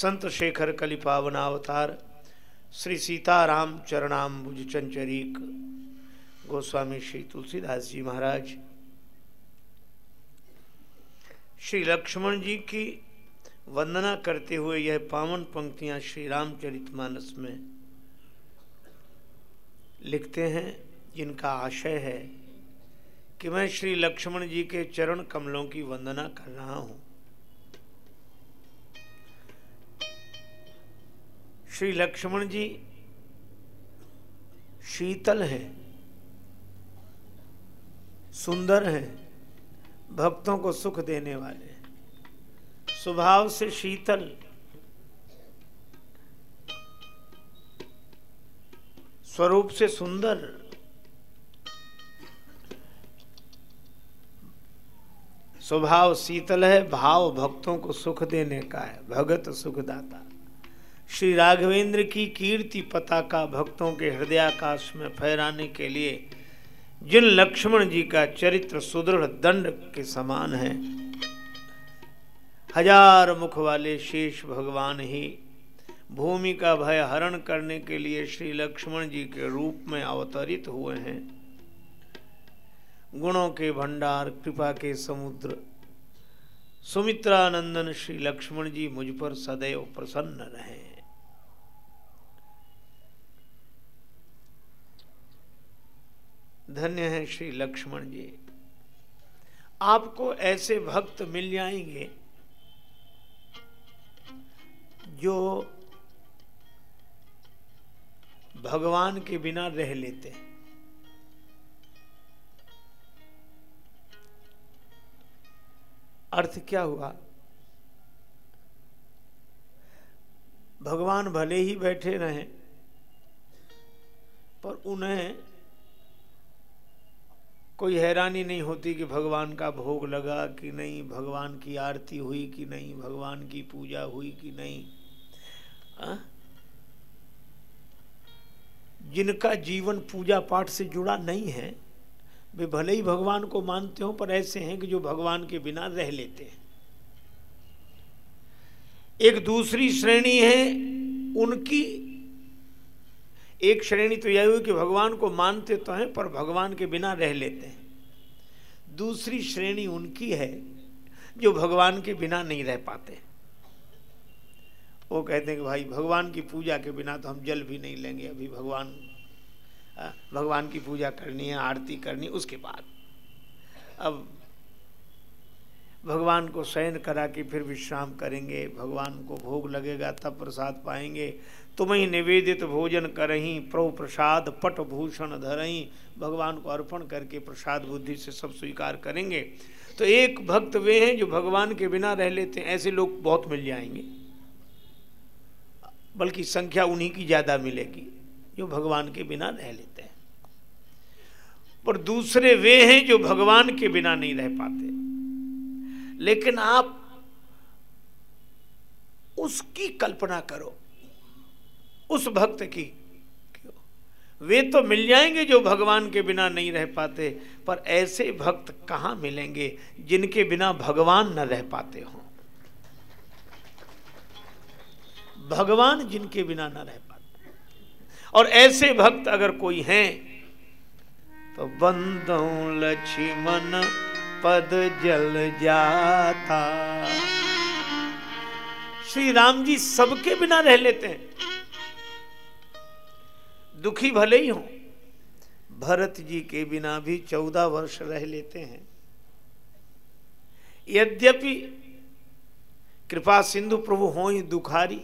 संत शेखर कलिपावनावतार श्री सीताराम चरणाम्बुज चंचरीक, गोस्वामी श्री तुलसीदास जी महाराज। श्री लक्ष्मण जी की वंदना करते हुए यह पावन पंक्तियाँ श्री रामचरितमानस में लिखते हैं, जिनका आशय है कि मैं श्री लक्ष्मण जी के चरण कमलों की वंदना कर रहा हूँ। श्री लक्ष्मण जी शीतल हैं, सुंदर हैं, भक्तों को सुख देने वाले स्वभाव से शीतल, स्वरूप से सुंदर, स्वभाव शीतल है, भाव भक्तों को सुख देने का है, भगत सुखदाता। श्री राघवेंद्र की कीर्ति पताका भक्तों के हृदयाकाश में फहराने के लिए जिन लक्ष्मण जी का चरित्र सुदृढ़ दंड के समान है, हज़ार मुख वाले शेष भगवान ही भूमि का भय हरण करने के लिए श्री लक्ष्मण जी के रूप में अवतरित हुए हैं। गुणों के भंडार, कृपा के समुद्र, सुमित्रानंदन श्री लक्ष्मण जी मुझ पर सदैव प्रसन्न रहे। धन्य है श्री लक्ष्मण जी। आपको ऐसे भक्त मिल जाएँगे जो भगवान के बिना रह लेते हैं। अर्थ क्या हुआ? भगवान भले ही बैठे रहें, पर उन्हें कोई हैरानी नहीं होती कि भगवान का भोग लगा कि नहीं, भगवान की आरती हुई कि नहीं, भगवान की पूजा हुई कि नहीं आ? जिनका जीवन पूजा पाठ से जुड़ा नहीं है, वे भले ही भगवान को मानते हो, पर ऐसे हैं कि जो भगवान के बिना रह लेते हैं एक दूसरी श्रेणी है, उनकी एक श्रेणी तो यह हुई कि भगवान को मानते तो हैं, पर भगवान के बिना रह लेते हैं। दूसरी श्रेणी उनकी है, जो भगवान के बिना नहीं रह पाते। वो कहते हैं कि भाई, भगवान की पूजा के बिना तो हम जल भी नहीं लेंगे, अभी भगवान भगवान की पूजा करनी है, आरती करनी उसके बाद। अब भगवान को शयन करा के फिर विश्राम करेंगे। भगवान को भोग लगेगा तब प्रसाद पाएँगे। तुम्हें निवेदित भोजन करही, प्रभु प्रसाद पट भूषण धरही। भगवान को अर्पण करके प्रसाद बुद्धि से सब स्वीकार करेंगे। तो एक भक्त वे हैं जो भगवान के बिना रह लेते हैं। ऐसे लोग बहुत मिल जाएँगे। बल्कि संख्या उन्हीं की ज़्यादा मिलेगी, जो भगवान के बिना रह लेते हैं। पर दूसरे वे हैं जो भगवान के बिना नहीं रह पाते। लेकिन आप उसकी कल्पना करो, उस भक्त की। वे तो मिल जाएँगे जो भगवान के बिना नहीं रह पाते, पर ऐसे भक्त कहाँ मिलेंगे जिनके बिना भगवान न रह पाते हों? भगवान जिनके बिना न रह पाते। और ऐसे भक्त अगर कोई हैं तो बंदो लक्ष्मण पद जल जाता। श्री राम जी सबके बिना रह लेते हैं। दुखी भले ही हो, भरत जी के बिना भी चौदह वर्ष रह लेते हैं। यद्यपि कृपा सिंधु प्रभु हो ही दुखारी,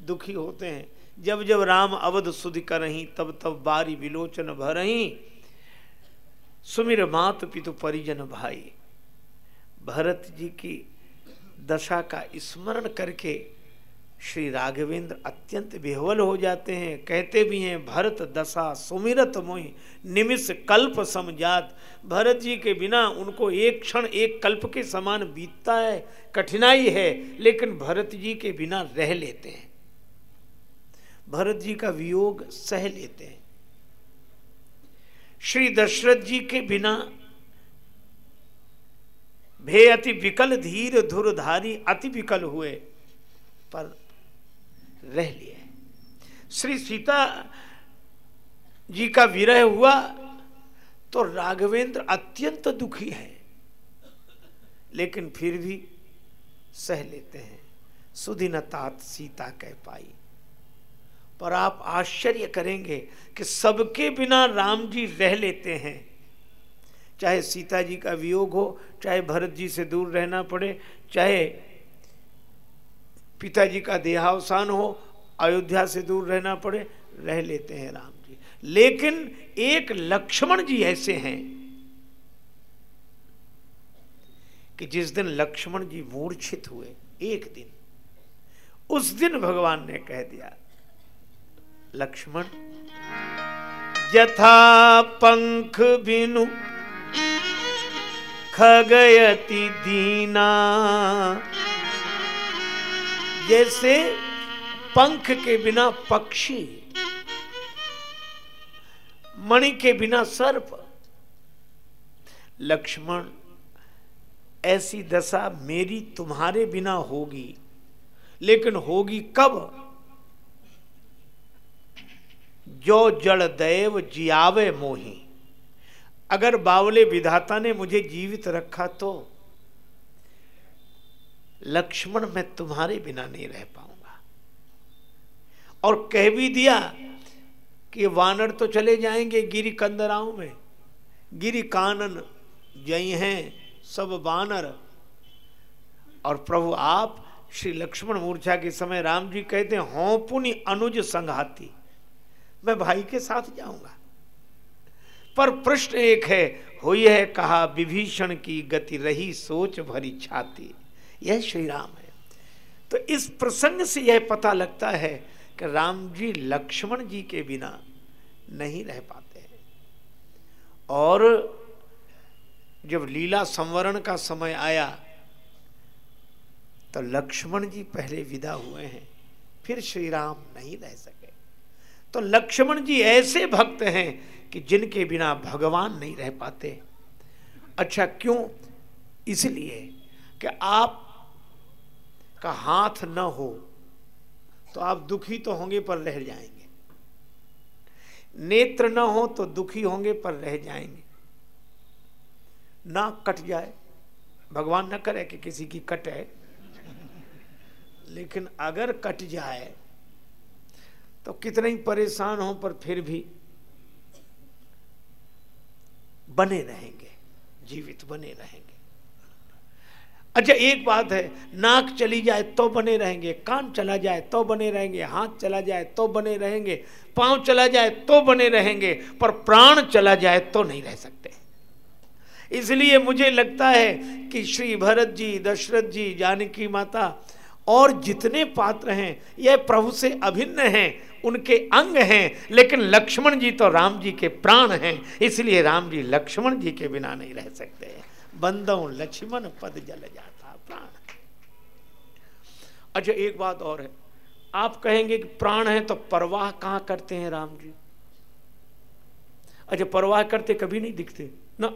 दुखी होते हैं। जब जब राम अवध सुध करही, तब तब बारी विलोचन भरही। सुमिर मात पितु परिजन भाई, भरत जी की दशा का स्मरण करके श्री राघवेंद्र अत्यंत विह्वल हो जाते हैं। कहते भी हैं, भरत दशा सुमिरत मोहि, निमिष कल्प समझात भरत जी के बिना उनको एक क्षण एक कल्प के समान बीतता है, कठिनाई है, लेकिन भरत जी के बिना रह लेते हैं। भरत जी का वियोग सह लेते हैं। श्री दशरथ जी के बिना भे अति विकल, धीर धुरधारी अति विकल हुए, पर रह लिए। श्री सीता जी का विरह हुआ तो राघवेंद्र अत्यंत दुखी है, लेकिन फिर भी सह लेते हैं। सुदिन तात सीता कह पाई। पर आप आश्चर्य करेंगे कि सबके बिना राम जी रह लेते हैं। चाहे सीता जी का वियोग हो, चाहे भरत जी से दूर रहना पड़े, चाहे पिताजी का देहावसान हो, अयोध्या से दूर रहना पड़े, रह लेते हैं राम जी। लेकिन एक लक्ष्मण जी ऐसे हैं कि जिस दिन लक्ष्मण जी मूर्छित हुए, एक दिन, उस दिन भगवान ने कह दिया लक्ष्मण। यथा पंख बिनु। खगयति दीना। जैसे पंख के बिना पक्षी, मणि के बिना सर्प। लक्ष्मण, ऐसी दशा मेरी तुम्हारे बिना होगी, लेकिन होगी कब? जो जड़ दैव जियावे मोही। अगर बावले विधाता ने मुझे जीवित रखा तो लक्ष्मण मैं तुम्हारे बिना नहीं रह पाऊँगा। और कह भी दिया कि वानर तो चले जाएँगे गिरी कंदराओं में। गिरी कानन जय हैं सब वानर। और प्रभु आप श्री लक्ष्मण मूर्छा के समय राम जी कहते हैं, हो पुनि अनुज संघाती। मैं भाई के साथ जाऊँगा। पर प्रश्न एक है हो यह कहा, विभीषण की गति रही, सोच भरी छाती। यह श्री राम है। तो इस प्रसंग से यह पता लगता है कि राम जी लक्ष्मण जी के बिना नहीं रह पाते हैं। और जब लीला संवरण का समय आया तो लक्ष्मण जी पहले विदा हुए हैं, फिर श्री राम नहीं रह सके। तो लक्ष्मण जी ऐसे भक्त हैं कि जिनके बिना भगवान नहीं रह पाते। अच्छा क्यों? इसलिए कि आप का हाथ न हो तो आप दुखी तो होंगे पर रह जाएँगे। नेत्र न हो तो दुखी होंगे पर रह जाएँगे। ना कट जाए, भगवान न करे कि किसी की कटे लेकिन अगर कट जाए तो कितने ही परेशान हो, पर फिर भी बने रहेंगे, जीवित बने रहेंगे। अच्छा एक बात है, नाक चली जाए तो बने रहेंगे, कान चला जाए तो बने रहेंगे, हाथ चला जाए तो बने रहेंगे, पाँव चला जाए तो बने रहेंगे, पर प्राण चला जाए तो नहीं रह सकते। इसलिए मुझे लगता है कि श्री भरत जी, दशरथ जी, जानकी माता और जितने पात्र हैं यह प्रभु से अभिन्न हैं, उनके अंग हैं, लेकिन लक्ष्मण जी तो राम जी के प्राण हैं, इसलिए राम जी लक्ष्मण जी के बिना नहीं रह सकते। बंदो लक्ष्मण पद जल जाता प्राण। अच्छा एक बात और है। आप कहेंगे कि प्राण है तो परवाह कहाँ करते हैं राम जी? अच्छा परवाह करते कभी नहीं दिखते, ना।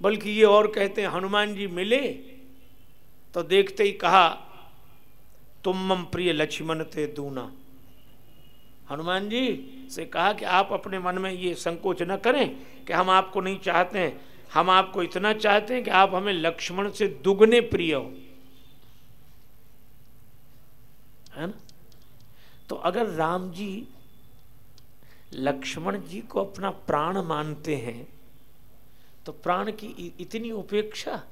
बल्कि ये और कहते हैं, हनुमान जी मिले तो देखते ही कहा, तुम मम प्रिय लक्ष्मण थे दूना। हनुमान जी से कहा कि आप अपने मन में ये संकोच न करें कि हम आपको नहीं चाहते हैं। हम आपको इतना चाहते हैं कि आप हमें लक्ष्मण से दुगने प्रिय हो। है ना? तो अगर राम जी लक्ष्मण जी को अपना प्राण मानते हैं तो प्राण की इतनी उपेक्षा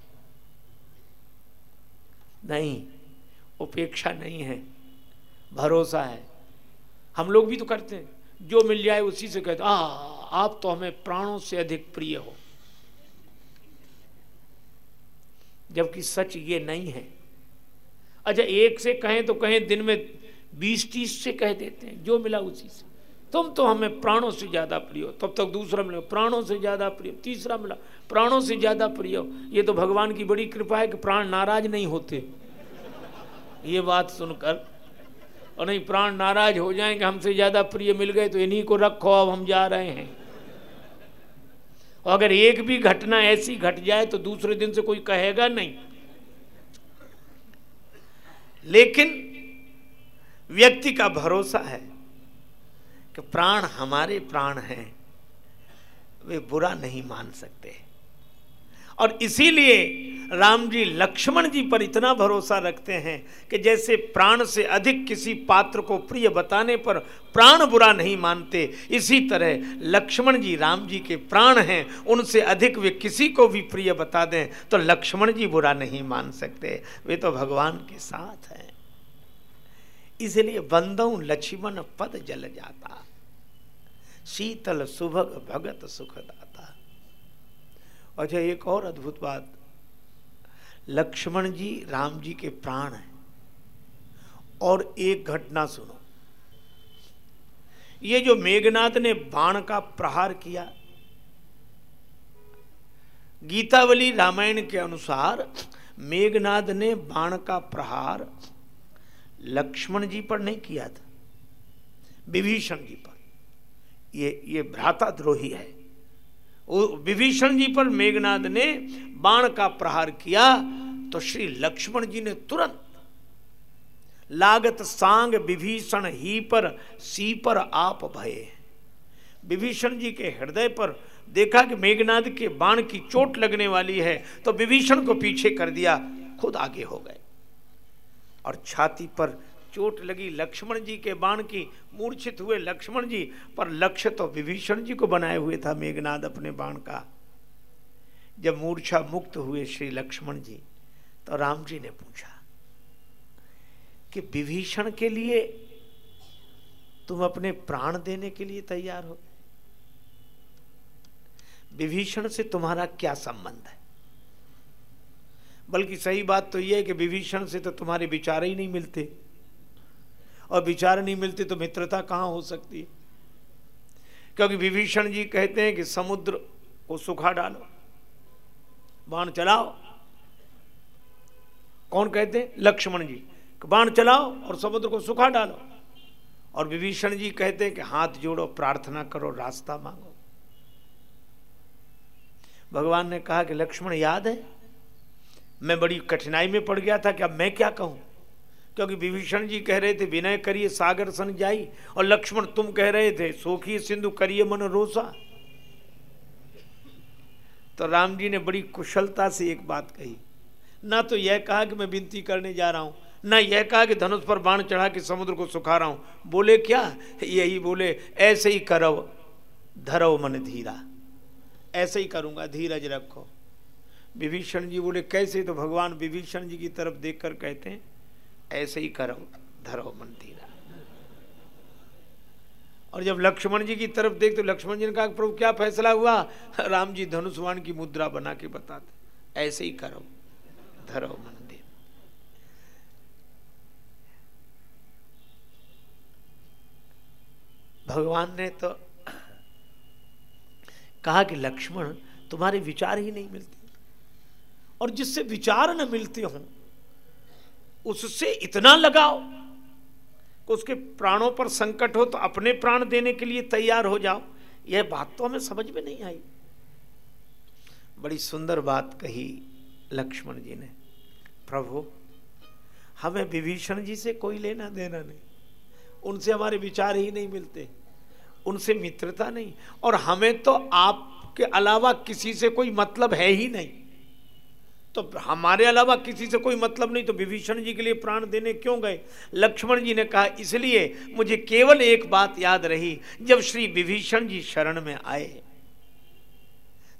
नहीं, उपेक्षा नहीं है, भरोसा है। हम लोग भी तो करते हैं, जो मिल जाए उसी से कहते आ, आप तो हमें प्राणों से अधिक प्रिय हो। जबकि सच ये नहीं है। अच्छा एक से कहें तो कहें, दिन में बीस, तीस से कह देते हैं, जो मिला उसी से। तुम तो हमें प्राणों से ज़्यादा प्रिय हो। तब तक दूसरा मिला, प्राणों से ज़्यादा प्रिय तीसरा मिला, प्राणों से ज़्यादा प्रिय हो। ये तो भगवान की बड़ी कृपा है कि प्राण नाराज़ नहीं होते। ये बात सुनकर, और नहीं, प्राण नाराज़ हो जाएँगे, हमसे ज़्यादा प्रिय मिल गए तो इन्हीं को रखो, अब हम जा रहे हैं। अगर एक भी घटना ऐसी घट जाए तो दूसरे दिन से कोई कहेगा नहीं। लेकिन व्यक्ति का भरोसा है। कि प्राण हमारे प्राण हैं, वे बुरा नहीं मान सकते। और इसीलिए राम जी लक्ष्मण जी पर इतना भरोसा रखते हैं कि जैसे प्राण से अधिक किसी पात्र को प्रिय बताने पर प्राण बुरा नहीं मानते, इसी तरह लक्ष्मण जी राम जी के प्राण हैं, उनसे अधिक वे किसी को भी प्रिय बता दें तो लक्ष्मण जी बुरा नहीं मान सकते। वे तो भगवान के साथ हैं। इसलिए बंदों लक्ष्मण पद जल जाता। शीतल सुभग भगत सुखदाता अच्छा एक और अद्भुत बात। लक्ष्मण जी राम जी के प्राण हैं। और एक घटना सुनो। ये जो मेघनाथ ने बाण का प्रहार किया, गीतावली रामायण के अनुसार मेघनाथ ने बाण का प्रहार लक्ष्मण जी पर नहीं किया था, विभीषण जी पर। ये ये भ्राता द्रोही है। विभीषण जी पर मेघनाथ ने बाण का प्रहार किया तो श्री लक्ष्मण जी ने तुरंत लागत सांग विभीषण ही पर, सी पर आप भये। विभीषण जी के हृदय पर देखा कि मेघनाद के बाण की चोट लगने वाली है तो विभीषण को पीछे कर दिया, खुद आगे हो गए। और छाती पर चोट लगी लक्ष्मण जी के बाण की, मूर्छित हुए लक्ष्मण जी, पर लक्ष्य तो विभीषण जी को बनाए हुए था मेघनाद अपने बाण का। जब मूर्छा मुक्त हुए श्री लक्ष्मण जी तो राम जी ने पूछा कि विभीषण के लिए तुम अपने प्राण देने के लिए तैयार हो? विभीषण से तुम्हारा क्या संबंध है? बल्कि सही बात तो यह है कि विभीषण से तो तुम्हारे विचार ही नहीं मिलते। और विचार नहीं मिलते तो मित्रता कहाँ हो सकती है? क्योंकि विभीषण जी कहते हैं कि समुद्र को सुखा डालो, बाण चलाओ। कौन कहते हैं? लक्ष्मण जी। बाण चलाओ और समुद्र को सुखा डालो। और विभीषण जी कहते हैं कि हाथ जोड़ो, प्रार्थना करो, रास्ता मांगो। भगवान ने कहा कि लक्ष्मण, याद है? मैं बड़ी कठिनाई में पड़ गया था कि अब मैं क्या कहूँ? क्योंकि विभीषण जी कह रहे थे, विनय करिए सागर सन जाई और लक्ष्मण तुम कह रहे थे, सोखी सिंधु करिए मन रोसा। तो राम जी ने बड़ी कुशलता से एक बात कही। ना तो यह कहा कि मैं विनती करने जा रहा हूँ, ना यह कहा कि धनुष पर बाण चढ़ा के समुद्र को सुखा रहा हूँ। बोले क्या? यही बोले, ऐसे ही करो धरव मन धीरा। ऐसे ही करूँगा, धीरज रखो। विभीषण जी बोले, कैसे? तो भगवान विभीषण जी की तरफ़ देखकर कहते हैं ऐसे ही करो धरो मन धीरा और जब लक्ष्मण जी की तरफ़ देख तो लक्ष्मण जी ने कहा, प्रभु, क्या फैसला हुआ? राम जी धनुष्वान की मुद्रा बना के बताते ऐसे ही करो धरो मंदिर भगवान ने तो कहा कि लक्ष्मण, तुम्हारे विचार ही नहीं मिलते। और जिससे विचार न मिलते हों उससे इतना लगाओ कि उसके प्राणों पर संकट हो तो अपने प्राण देने के लिए तैयार हो जाओ। यह बात तो हमें समझ में नहीं आई। बड़ी सुंदर बात कही लक्ष्मण जी ने। प्रभु, हमें विभीषण जी से कोई लेना देना नहीं। उनसे हमारे विचार ही नहीं मिलते। उनसे मित्रता नहीं। और हमें तो आपके अलावा किसी से कोई मतलब है ही नहीं। तो हमारे अलावा किसी से कोई मतलब नहीं तो विभीषण जी के लिए प्राण देने क्यों गए? लक्ष्मण जी ने कहा, इसलिए मुझे केवल एक बात याद रही, जब श्री विभीषण जी शरण में आए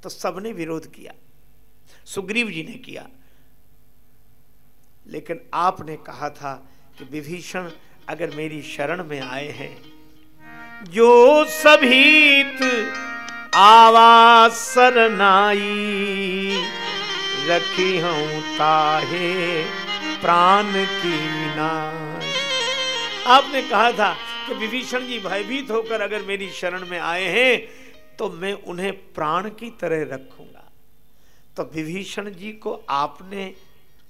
तो सबने विरोध किया। सुग्रीव जी ने किया। लेकिन आपने कहा था कि विभीषण, अगर मेरी शरण में आए हैं, जो सभीत आवास सरनाई रखी हूँ ताहे प्राण की नाय आपने कहा था कि विभीषण जी भयभीत होकर अगर मेरी शरण में आए हैं तो मैं उन्हें प्राण की तरह रखूँगा। तो विभीषण जी को आपने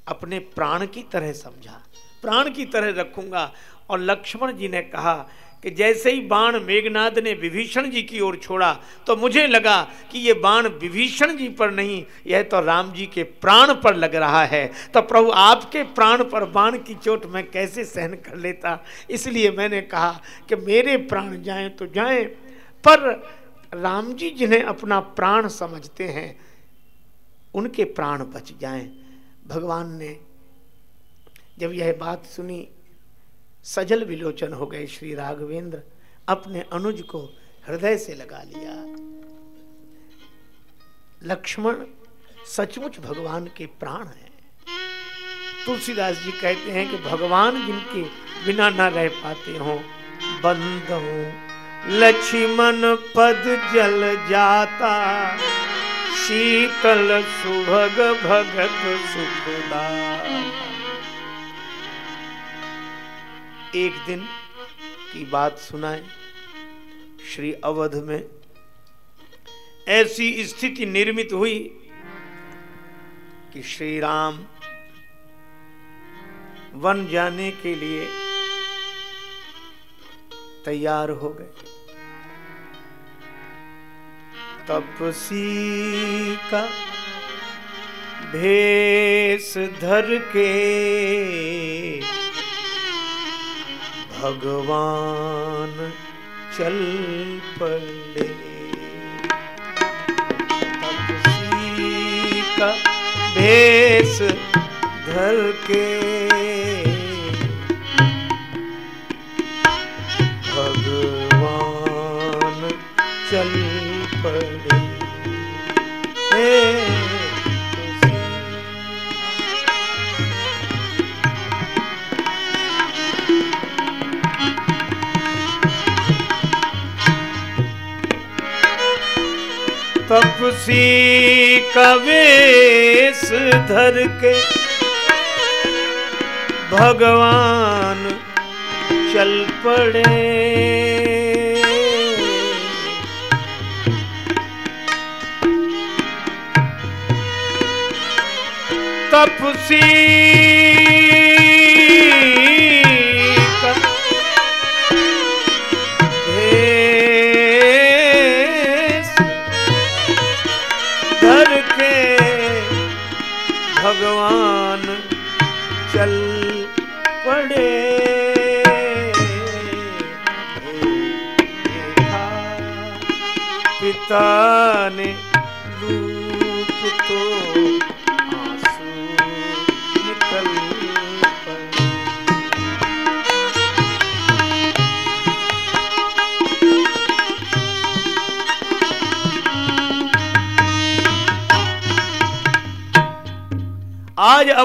अपने प्राण की तरह समझा। प्राण की तरह रखूँगा। और लक्ष्मण जी ने कहा कि जैसे ही बाण मेघनाथ ने विभीषण जी की ओर छोड़ा तो मुझे लगा कि ये बाण विभीषण जी पर नहीं, यह तो राम जी के प्राण पर लग रहा है। तो प्रभु, आपके प्राण पर बाण की चोट मैं कैसे सहन कर लेता? इसलिए मैंने कहा कि मेरे प्राण जाएँ तो जाएँ, पर राम जी जिन्हें अपना प्राण समझते हैं, उनके प्राण बच जाएँ। भगवान ने जब यह बात सुनी सजल विलोचन हो गए श्री राघवेंद्र। अपने अनुज को हृदय से लगा लिया। लक्ष्मण सचमुच भगवान के प्राण हैं। तुलसीदास जी कहते हैं कि भगवान जिनके बिना ना रह पाते हो, बंद हो। लक्ष्मण पद जल जाता, शीतल सुभग भगत सुखदा एक दिन की बात सुनाए, श्री अवध में। ऐसी स्थिति निर्मित हुई कि श्री राम वन जाने के लिए तैयार हो गए। तपसी का भेष धर के भगवान चल पड़े। का भेष धर के धर के भगवान चल पड़े। तपसी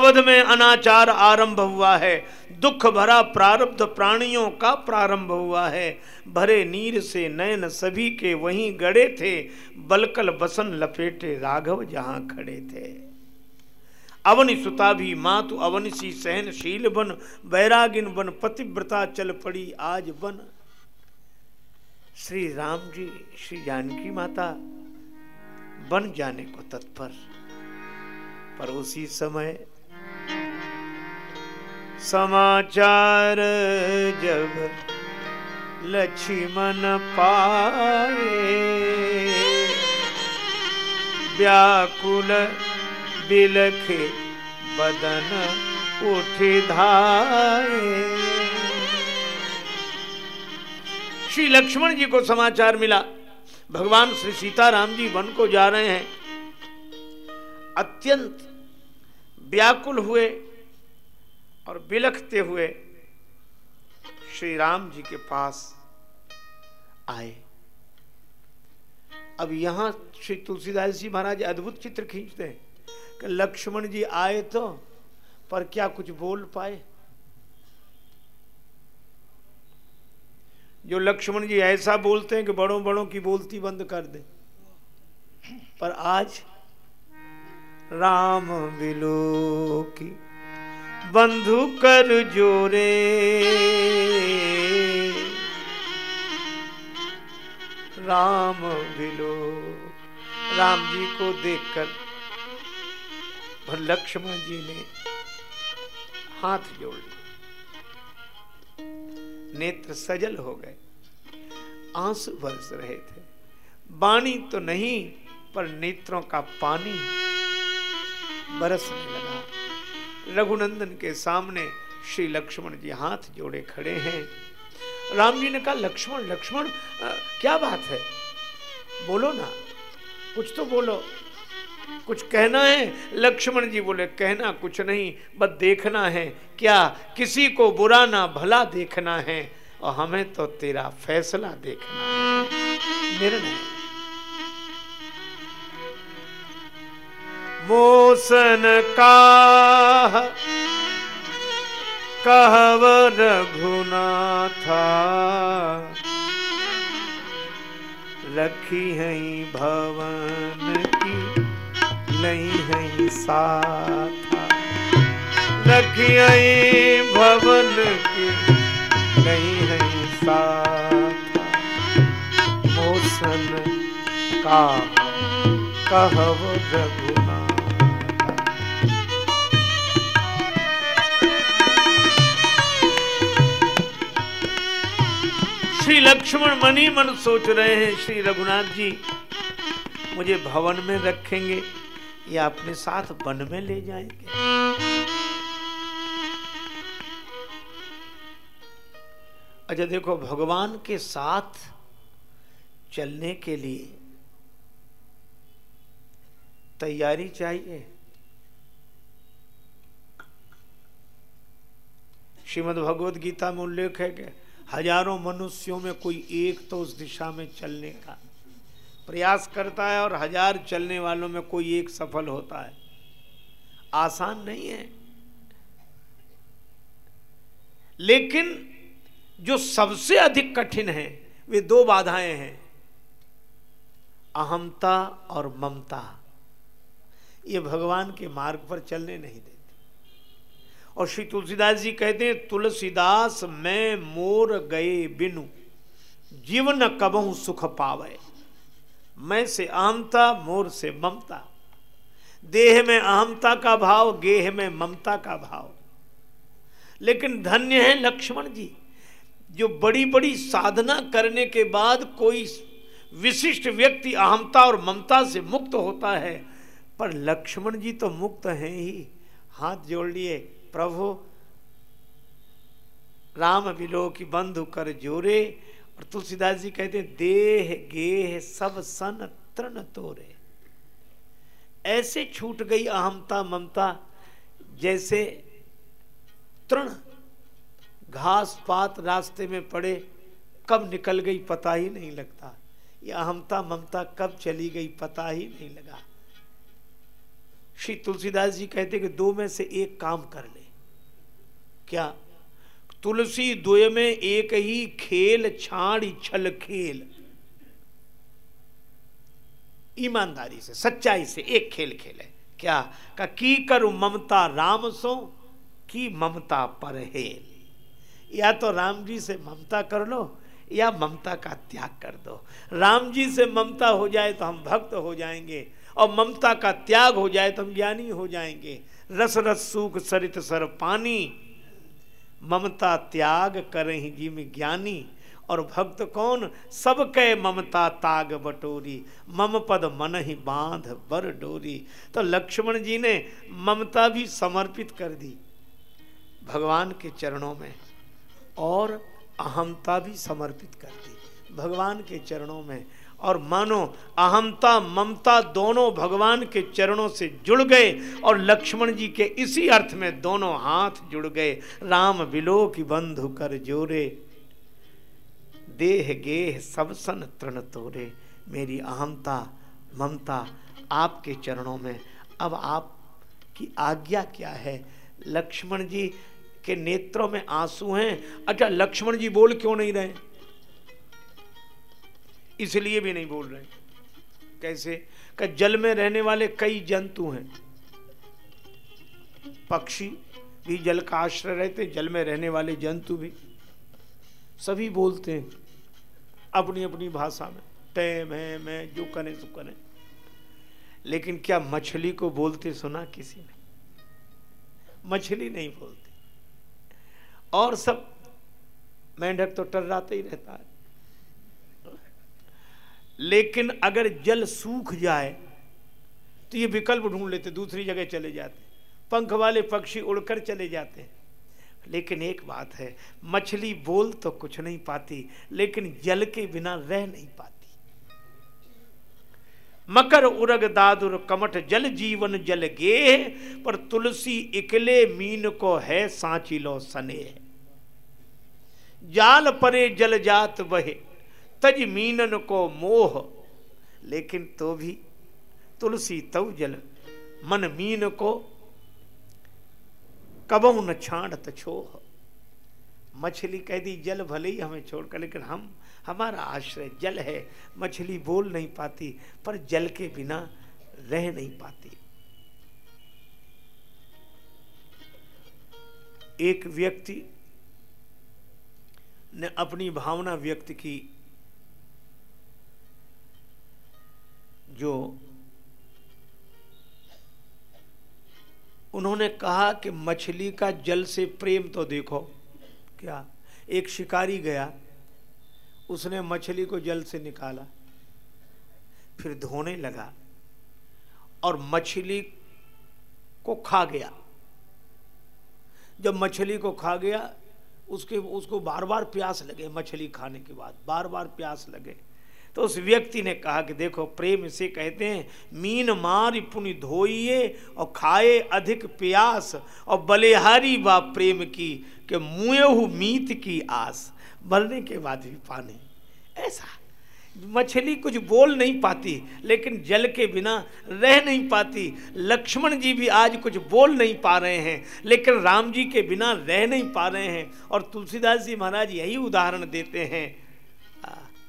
अवध में अनाचार आरंभ हुआ है। दुख भरा प्रारब्ध प्राणियों का प्रारंभ हुआ है। भरे नीर से नयन सभी के वहीं गड़े थे। बलकल बसन लपेटे राघव जहाँ खड़े थे। अवनि सुता भी मातु अवनिशी सहनशील बन। बैरागिन बन, पतिव्रता चल पड़ी आज बन। श्री राम जी, श्री जानकी माता, बन जाने को तत्पर। पर उसी समय समाचार जब लक्ष्मण पाए। व्याकुल बिलख बदन उठ धाए। श्री लक्ष्मण जी को समाचार मिला। भगवान श्री सीताराम जी वन को जा रहे हैं। अत्यंत व्याकुल हुए। और बिलखते हुए श्री राम जी के पास आए। अब यहाँ श्री तुलसीदास जी महाराज अद्भुत चित्र खींचते हैं कि लक्ष्मण जी आए तो पर क्या कुछ बोल पाए? जो लक्ष्मण जी ऐसा बोलते हैं कि बड़ों बड़ों की बोलती बंद कर दे। पर आज राम बिलो की बंधु कर जोरे। राम बिलो। राम जी को देखकर लक्ष्मण जी ने हाथ जोड़ लिए नेत्र सजल हो गए। आँसू बरस रहे थे। बाणी तो नहीं, पर नेत्रों का पानी बरसने लगा। रघुनंदन के सामने श्री लक्ष्मण जी हाथ जोड़े खड़े हैं। राम जी ने कहा, लक्ष्मण लक्ष्मण क्या बात है? बोलो ना। कुछ तो बोलो। कुछ कहना है? लक्ष्मण जी बोले, कहना कुछ नहीं, बस देखना है। क्या किसी को बुरा ना भला देखना है? और हमें तो तेरा फैसला देखना है। निर्णय मोसन का कहवर था रखी है भवन की नहीं है साथ। रखी है भवन की नहीं है साथ। मोसन का कहव रघुना श्री लक्ष्मण मनी मन सोच रहे हैं, श्री रघुनाथ जी। मुझे भवन में रखेंगे या अपने साथ वन में ले जाएँगे? अच्छा देखो, भगवान के साथ चलने के लिए तैयारी चाहिए। श्रीमद् भगवत गीता में उल्लेख है कि हज़ारों मनुष्यों में कोई एक तो उस दिशा में चलने का प्रयास करता है और हज़ार चलने वालों में कोई एक सफल होता है। आसान नहीं है। लेकिन जो सबसे अधिक कठिन है, वे दो बाधाएँ हैं। अहमता और ममता। ये भगवान के मार्ग पर चलने नहीं देते। और श्री तुलसीदास जी कहते हैं, तुलसीदास, मैं मोर गए बिनु, जीवन कबहू सुख पावे। मैं से अहमता मोर से ममता। देह में अहमता का भाव, गेह में ममता का भाव। लेकिन धन्य है लक्ष्मण जी, जो बड़ी बड़ी साधना करने के बाद कोई विशिष्ट व्यक्ति अहमता और ममता से मुक्त होता है। पर लक्ष्मण जी तो मुक्त हैं ही। हाथ जोड़ लिए। प्रभु, राम बिलो की बंधु कर जोरे, और तुलसीदास जी कहते देह गेह सब सन तृण तोरे। ऐसे छूट गई अहमता ममता, जैसे तृण घास पात रास्ते में पड़े, कब निकल गई पता ही नहीं लगता। ये अहमता ममता कब चली गई पता ही नहीं लगा। श्री तुलसीदास जी कहते कि दो में से एक काम कर ले। क्या? तुलसी द्वय में एक ही खेल, छाड़ छल खेल। ईमानदारी से, सच्चाई से एक खेल खेले क्या? का की करू ममता राम सो, की ममता पर हेल या तो राम जी से ममता कर लो, या ममता का त्याग कर दो। राम जी से ममता हो जाए तो हम भक्त हो जाएँगे, और ममता का त्याग हो जाए तो हम ज्ञानी हो जाएँगे। रस रस सूख सरित सर पानी ममता त्याग करें जी में ज्ञानी। और भक्त कौन? सब कह ममता ताग बटोरी। मम पद मन ही बाँध बर डोरी। तो लक्ष्मण जी ने ममता भी समर्पित कर दी। भगवान के चरणों में और अहमता भी समर्पित कर दी। भगवान के चरणों में और मानो अहमता ममता दोनों भगवान के चरणों से जुड़ गए और लक्ष्मण जी के इसी अर्थ में दोनों हाथ जुड़ गए। राम बिलो की बंधु कर जोरे, देह गेह सब सन तृण तोरे। मेरी अहमता ममता आपके चरणों में। अब आप की आज्ञा क्या है? लक्ष्मण जी के नेत्रों में आँसू हैं। अच्छा लक्ष्मण जी बोल क्यों नहीं रहे? इसलिए भी नहीं बोल रहे कैसे? कि जल में रहने वाले कई जंतु हैं। पक्षी भी जल का आश्रय रहते जल में रहने वाले जंतु भी। सभी बोलते हैं अपनी अपनी भाषा में। टैम मैं मैं, जो करें, सो करें। लेकिन क्या मछली को बोलते सुना किसी ने? मछली नहीं बोलती। और सब, मेंढक तो टर्राते ही रहता है। लेकिन अगर जल सूख जाए तो ये विकल्प ढूंढ लेते, दूसरी जगह चले जाते। पंख वाले पक्षी उड़कर चले जाते। लेकिन एक बात है, मछली बोल तो कुछ नहीं पाती, लेकिन जल के बिना रह नहीं पाती। मकर उरग दादुर कमठ, जल जीवन जल गे, पर तुलसी इकले मीन को है सांची लो सने। जाल परे जल जात बहे तज मीनन को मोह। लेकिन तो भी तुलसी तव जल, मन मीन को कबू न छाण छोह। मछली कह दी जल भले ही हमें छोड़कर, लेकिन हम, हमारा आश्रय जल है। मछली बोल नहीं पाती, पर जल के बिना रह नहीं पाती। एक व्यक्ति ने अपनी भावना व्यक्त की जो उन्होंने कहा कि मछली का जल से प्रेम तो देखो। क्या? एक शिकारी गया, उसने मछली को जल से निकाला, फिर धोने लगा और मछली को खा गया। जब मछली को खा गया, उसके, उसको बार बार प्यास लगे मछली खाने के बाद बार बार प्यास लगे। तो उस व्यक्ति ने कहा कि देखो, प्रेम से कहते हैं, मीन मार पुण्य धोइए और खाए अधिक प्यास और बलिहारी बा प्रेम की कि मुएहु मीत की आस। मरने के बाद भी पाने। ऐसा। मछली कुछ बोल नहीं पाती, लेकिन जल के बिना रह नहीं पाती। लक्ष्मण जी भी आज कुछ बोल नहीं पा रहे हैं, लेकिन राम जी के बिना रह नहीं पा रहे हैं। और तुलसीदास जी महाराज यही उदाहरण देते हैं।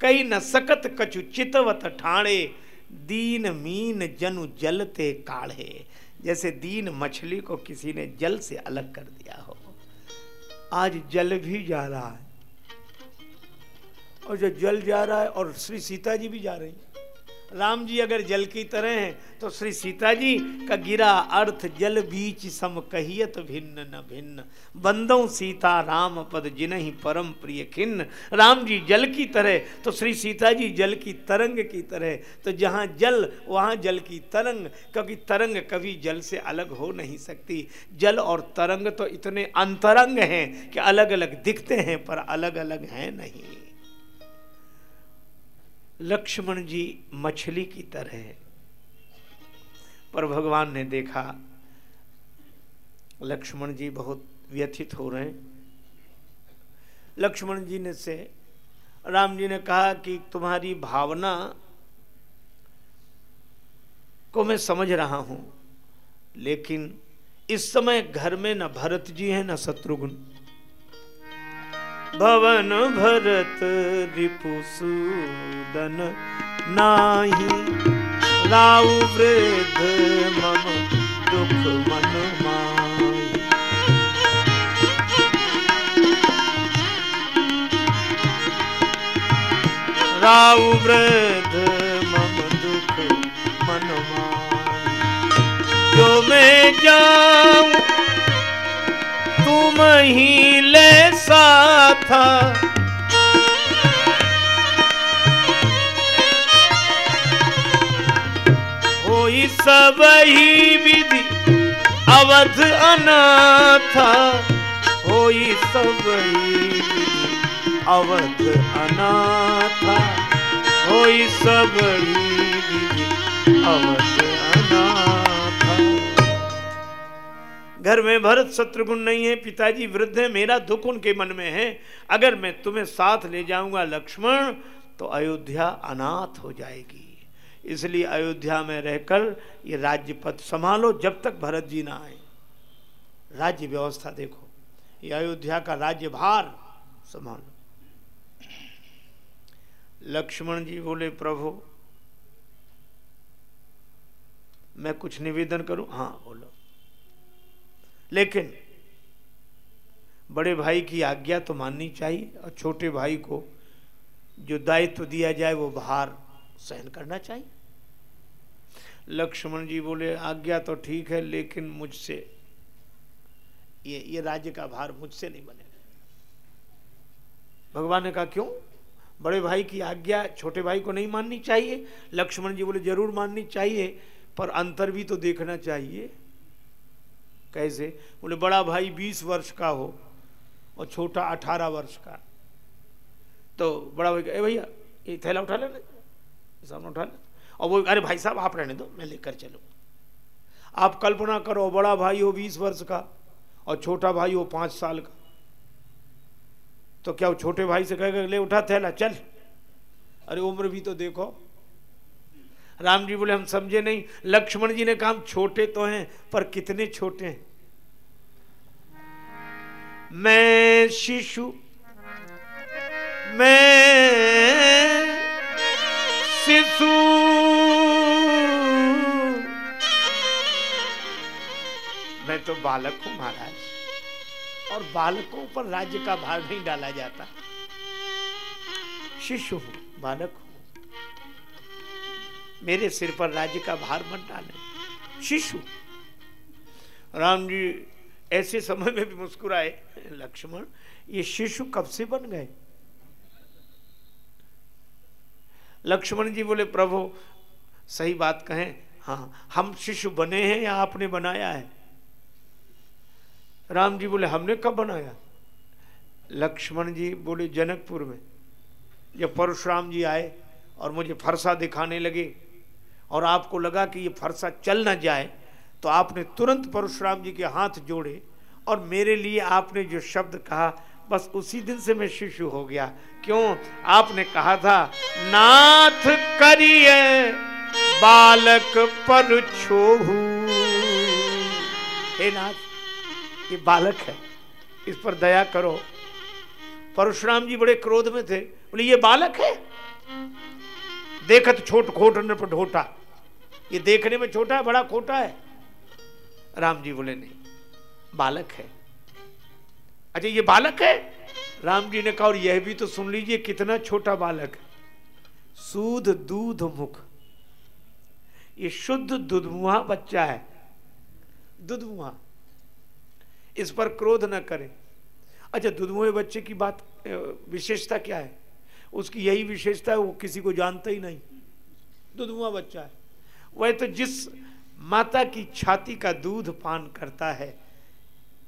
कई न सकत कछु चितवत ठाणे। दीन मीन जनु जलते काढ़े। जैसे दीन मछली को किसी ने जल से अलग कर दिया हो। आज जल भी जा रहा है। और जो जल जा रहा है और श्री सीता जी भी जा रही राम जी अगर जल की तरह हैं तो श्री सीता जी का गिरा अर्थ जल बीच सम कहियत भिन्न न भिन्न। बंदो सीता राम पद जिन ही परम प्रिय खिन्न। राम जी जल की तरह तो श्री सीता जी जल की तरंग की तरह। तो जहाँ जल, वहाँ जल की तरंग, क्योंकि तरंग कभी जल से अलग हो नहीं सकती। जल और तरंग तो इतने अंतरंग हैं कि अलग अलग दिखते हैं, पर अलग अलग हैं नहीं। लक्ष्मण जी मछली की तरह पर भगवान ने देखा, लक्ष्मण जी बहुत व्यथित हो रहे हैं। लक्ष्मण जी ने से, राम जी ने कहा कि तुम्हारी भावना को मैं समझ रहा हूँ, लेकिन इस समय घर में न भरत जी हैं, न शत्रुघ्न। भवन भरत रिपुसूदन नाही। राव वृद्ध मम दुख मन माई। राव वृद्ध मम दुख मन माई। जो मैं तुम ही ले साथ होई सब ही विधि, अवध अनाथ। होई सब ही विधि, अवध अनाथ। होई सब ही विधि, अवध घर में भरत शत्रुघ्न नहीं है, पिताजी वृद्ध है, मेरा दुख उनके मन में है। अगर मैं तुम्हें साथ ले जाऊँगा लक्ष्मण तो अयोध्या अनाथ हो जाएगी। इसलिए अयोध्या में रहकर ये राज्य पद संभालो, जब तक भरत जी ना आए। राज्य व्यवस्था देखो, ये अयोध्या का राज्य भार संभालो। लक्ष्मण जी बोले, प्रभु, मैं कुछ निवेदन करूँ? हाँ बोलो। लेकिन बड़े भाई की आज्ञा तो माननी चाहिए और छोटे भाई को जो दायित्व दिया जाए, वो भार सहन करना चाहिए। लक्ष्मण जी बोले, आज्ञा तो ठीक है, लेकिन मुझसे ये ये राज्य का भार मुझसे नहीं बनेगा भगवान ने कहा, क्यों? बड़े भाई की आज्ञा छोटे भाई को नहीं माननी चाहिए। लक्ष्मण जी बोले, ज़रूर माननी चाहिए, पर अंतर भी तो देखना चाहिए। कैसे? बोले, बड़ा भाई बीस वर्ष का हो और छोटा अठारह वर्ष का। तो बड़ा भाई ए भैया, ये थैला उठा लेना, सामने उठा ले और वो, अरे भाई साहब, आप रहने दो, मैं लेकर चलूँ। आप कल्पना करो, बड़ा भाई हो बीस वर्ष का और छोटा भाई हो पाँच साल का। तो क्या वो छोटे भाई से कहेगा, ले, उठा थैला, चल। अरे, उम्र भी तो देखो राम जी बोले, हम समझे नहीं। लक्ष्मण जी ने कहा छोटे तो हैं, पर कितने छोटे हैं? मैं शिशु मैं शिशु। मैं तो बालक हूँ महाराज, और बालकों पर राज्य का भार नहीं डाला जाता। शिशु हूँ, बालक हूँ। मेरे सिर पर राज्य का भार मत डाले। शिशु। राम जी ऐसे समय में भी मुस्कुराए, लक्ष्मण, ये शिशु कब से बन गए? लक्ष्मण जी बोले, प्रभु, सही बात कहें हाँ हम शिशु बने हैं या आपने बनाया है? राम जी बोले, हमने कब बनाया? लक्ष्मण जी बोले, जनकपुर में। जब परशुराम जी आए और मुझे फरसा दिखाने लगे और आपको लगा कि ये फरसा चल ना जाए तो आपने तुरंत परशुराम जी के हाथ जोड़े और मेरे लिए आपने जो शब्द कहा, बस उसी दिन से मैं शिशु हो गया। क्यों? आपने कहा था, नाथ करिए, बालक पर छोहू। हे नाथ, ये बालक है, इस पर दया करो। परशुराम जी बड़े क्रोध में थे, बोले, ये बालक है? देखत छोट खोट पर ढोटा ये देखने में छोटा है बड़ा, खोटा है। राम जी बोले, नहीं, बालक है। अच्छा ये बालक है? राम जी ने कहा, और यह भी तो सुन लीजिए, कितना छोटा बालक है। सूद दूध मुख। ये शुद्ध दुधमुहा बच्चा है। दुधमुहा। इस पर क्रोध न करें। अच्छा दुधमुहे बच्चे की बात विशेषता क्या है? उसकी यही विशेषता है, वो किसी को जानता ही नहीं। दुधमुहा बच्चा है। वह तो जिस माता की छाती का दूध पान करता है,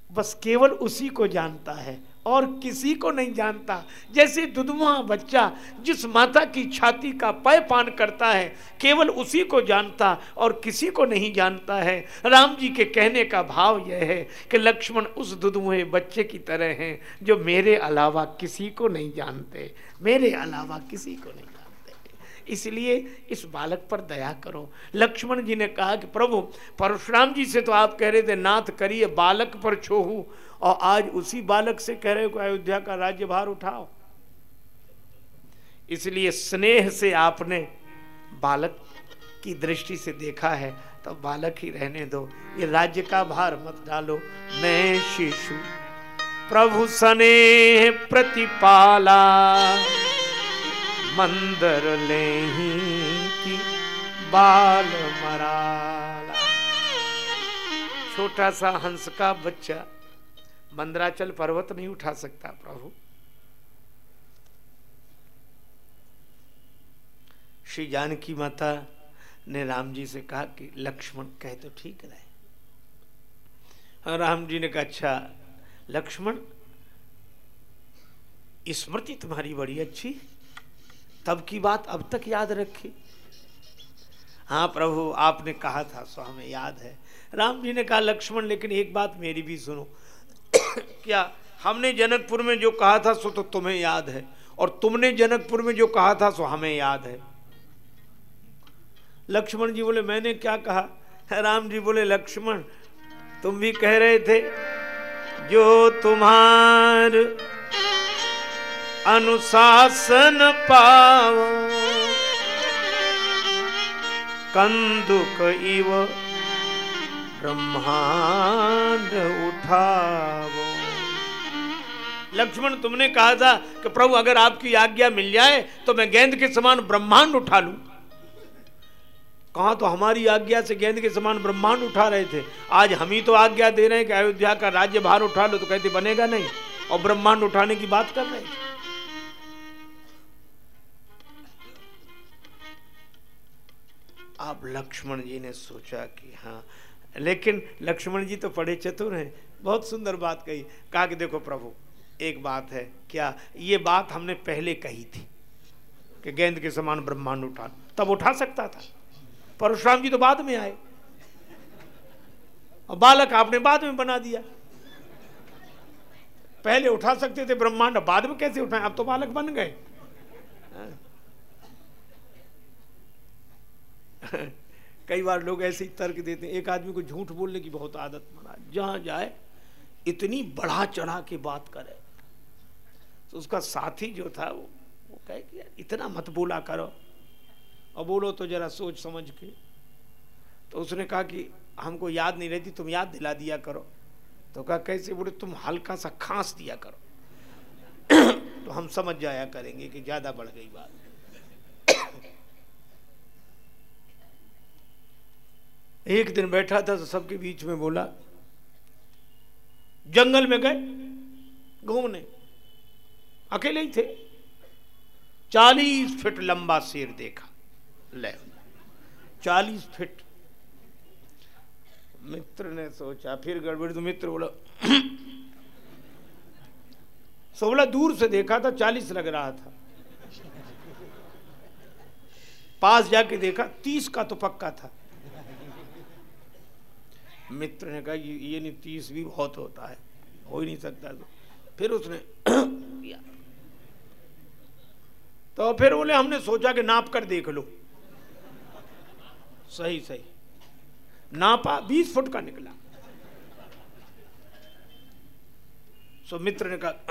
बस केवल उसी को जानता है और किसी को नहीं जानता। जैसे दुधुआ बच्चा जिस माता की छाती का पय पान करता है, केवल उसी को जानता और किसी को नहीं जानता है। राम जी के कहने का भाव यह है कि लक्ष्मण उस दुधुए बच्चे की तरह हैं, जो मेरे अलावा किसी को नहीं जानते। मेरे अलावा किसी को नहीं। इसलिए इस बालक पर दया करो। लक्ष्मण जी ने कहा कि प्रभु, परशुराम जी से तो आप कह रहे थे, नाथ करिए, बालक पर छोहू। और आज उसी बालक से कह रहे हो अयोध्या का राज्य भार उठाओ। इसलिए स्नेह से आपने बालक की दृष्टि से देखा है तो बालक ही रहने दो। ये राज्य का भार मत डालो। मैं शिशु, प्रभु स्नेह प्रतिपाला। मंदर ले की बाल मराला। छोटा सा हंस का बच्चा मंदराचल पर्वत नहीं उठा सकता, प्रभु। श्री जानकी माता ने राम जी से कहा कि लक्ष्मण कहे तो ठीक रहे। और राम जी ने कहा अच्छा लक्ष्मण, स्मृति तुम्हारी बड़ी अच्छी तब की बात अब तक याद रखी हाँ प्रभु, आपने कहा था सो हमें याद है। राम जी ने कहा, लक्ष्मण, लेकिन एक बात मेरी भी सुनो। क्या हमने जनकपुर में जो कहा था, सो तो तुम्हें याद है। और तुमने जनकपुर में जो कहा था, सो हमें याद है। लक्ष्मण जी बोले, मैंने क्या कहा? राम जी बोले, लक्ष्मण, तुम भी कह रहे थे, जो तुम्हार अनुशासन पाव। कंदुक इव ब्रह्मांड उठावो। लक्ष्मण, तुमने कहा था कि प्रभु, अगर आपकी आज्ञा मिल जाए तो मैं गेंद के समान ब्रह्मांड उठा लू। कहा तो हमारी आज्ञा से गेंद के समान ब्रह्मांड उठा रहे थे। आज हम ही तो आज्ञा दे रहे हैं कि अयोध्या का राज्य भार उठा लो तो कहते बनेगा नहीं। और ब्रह्मांड उठाने की बात कर रहे अब लक्ष्मण जी ने सोचा कि हाँ लेकिन लक्ष्मण जी तो पढ़े चतुर हैं। बहुत सुंदर बात कही। कहा कि देखो प्रभु, एक बात है, क्या ये बात हमने पहले कही थी कि गेंद के समान ब्रह्मांड उठा, तब उठा सकता था। परशुराम जी तो बाद में आए। और बालक आपने बाद में बना दिया। पहले उठा सकते थे ब्रह्मांड, बाद में कैसे उठाए? अब तो बालक बन गए। कई बार लोग ऐसे ही तर्क देते हैं, एक आदमी को झूठ बोलने की बहुत आदत बना जहाँ जाए, इतनी बढ़ा चढ़ा के बात करे। तो उसका साथी जो था, वो वो कहे कि यार, इतना मत बोला करो। और बोलो तो जरा सोच समझ के। तो उसने कहा कि हमको याद नहीं रहती, तुम याद दिला दिया करो। तो कहा, कैसे? बोले, तुम हल्का सा खांस दिया करो। तो हम समझ जाया करेंगे कि ज़्यादा बढ़ गई बात। एक दिन बैठा था तो सबके बीच में बोला, जंगल में गए घूमने। अकेले ही थे। चालीस फीट लंबा शेर देखा। ले, चालीस फीट। मित्र ने सोचा, फिर गड़बड़ तो मित्र बोला, सो बोला, दूर से देखा था, चालीस लग रहा था। पास जाके देखा, तीस का तो पक्का था। मित्र ने कहा, ये नहीं, तीस भी बहुत होता है। हो ही नहीं सकता तो। फिर उसने किया। तो फिर बोले, हमने सोचा कि नाप कर देख लो। सही सही। नापा, बीस फुट का निकला। सो मित्र ने कहा,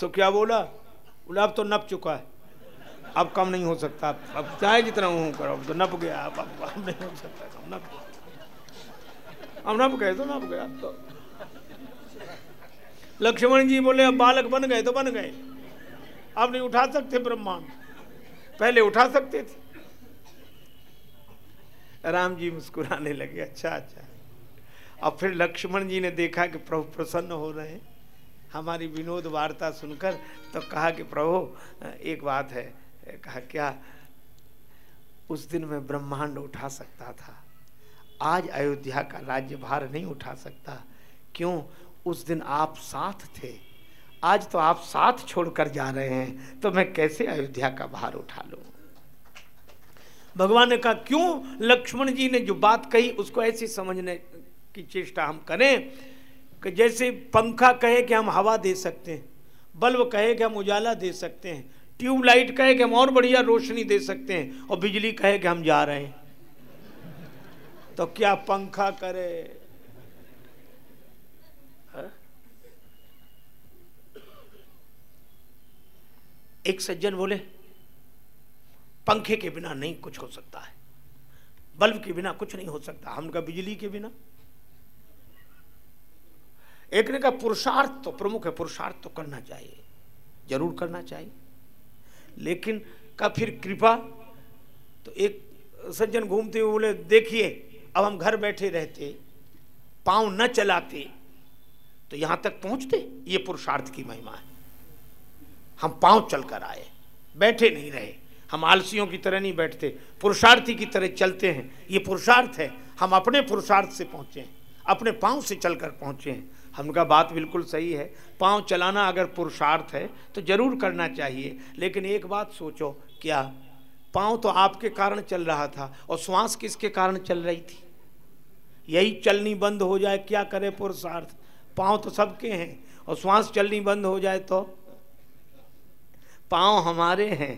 सो क्या बोला? बोला, अब तो नप चुका है। अब कम नहीं हो सकता। अब चाहे जितना हूँ करो, अब तो नप गया, अब अब नहीं हो सकता कम नप अब नप गए तो नप गया तो। लक्ष्मण जी बोले, अब बालक बन गए तो बन गए। अब नहीं उठा सकते ब्रह्मांड। पहले उठा सकते थे। राम जी मुस्कुराने लगे अच्छा अच्छा। अब फिर लक्ष्मण जी ने देखा कि प्रभु प्रसन्न हो रहे हैं। हमारी विनोद वार्ता सुनकर तो कहा कि, प्रभु, एक बात है कहा, क्या उस दिन मैं ब्रह्मांड उठा सकता था? आज अयोध्या का राज्य भार नहीं उठा सकता। क्यों? उस दिन आप साथ थे। आज तो आप साथ छोड़कर जा रहे हैं तो मैं कैसे अयोध्या का भार उठा लूँ? भगवान ने कहा, क्यों? लक्ष्मण जी ने जो बात कही, उसको ऐसी समझने की चेष्टा हम करें कि जैसे पंखा कहे कि हम हवा दे सकते हैं, बल्ब कहे कि हम उजाला दे सकते हैं ट्यूबलाइट कहे कि हम और बढ़िया रोशनी दे सकते हैं और बिजली कहे कि हम जा रहे हैं। तो क्या पंखा करे? हा? एक सज्जन बोले, पंखे के बिना नहीं कुछ हो सकता है। बल्ब के बिना कुछ नहीं हो सकता। हम कहा बिजली के बिना। एक ने कहा, पुरुषार्थ तो प्रमुख है, पुरुषार्थ तो करना चाहिए। ज़रूर करना चाहिए। लेकिन का फिर कृपा? तो एक सज्जन घूमते हुए बोले, देखिए, अब हम घर बैठे रहते, पाँव न चलाते तो यहाँ तक पहुँचते? ये पुरुषार्थ की महिमा है। हम पाँव चलकर आए, बैठे नहीं रहे। हम आलसियों की तरह नहीं बैठते, पुरुषार्थी की तरह चलते हैं। ये पुरुषार्थ है। हम अपने पुरुषार्थ से पहुँचे हैं, अपने पाँव से चलकर पहुँचे हैं। हमका बात बिल्कुल सही है। पाँव चलाना अगर पुरुषार्थ है तो ज़रूर करना चाहिए। लेकिन एक बात सोचो, क्या पाँव तो आपके कारण चल रहा था और श्वास किसके कारण चल रही थी? यही चलनी बंद हो जाए, क्या करे पुरुषार्थ? पाँव तो सबके हैं, और श्वास चलनी बंद हो जाए तो? पाँव हमारे हैं,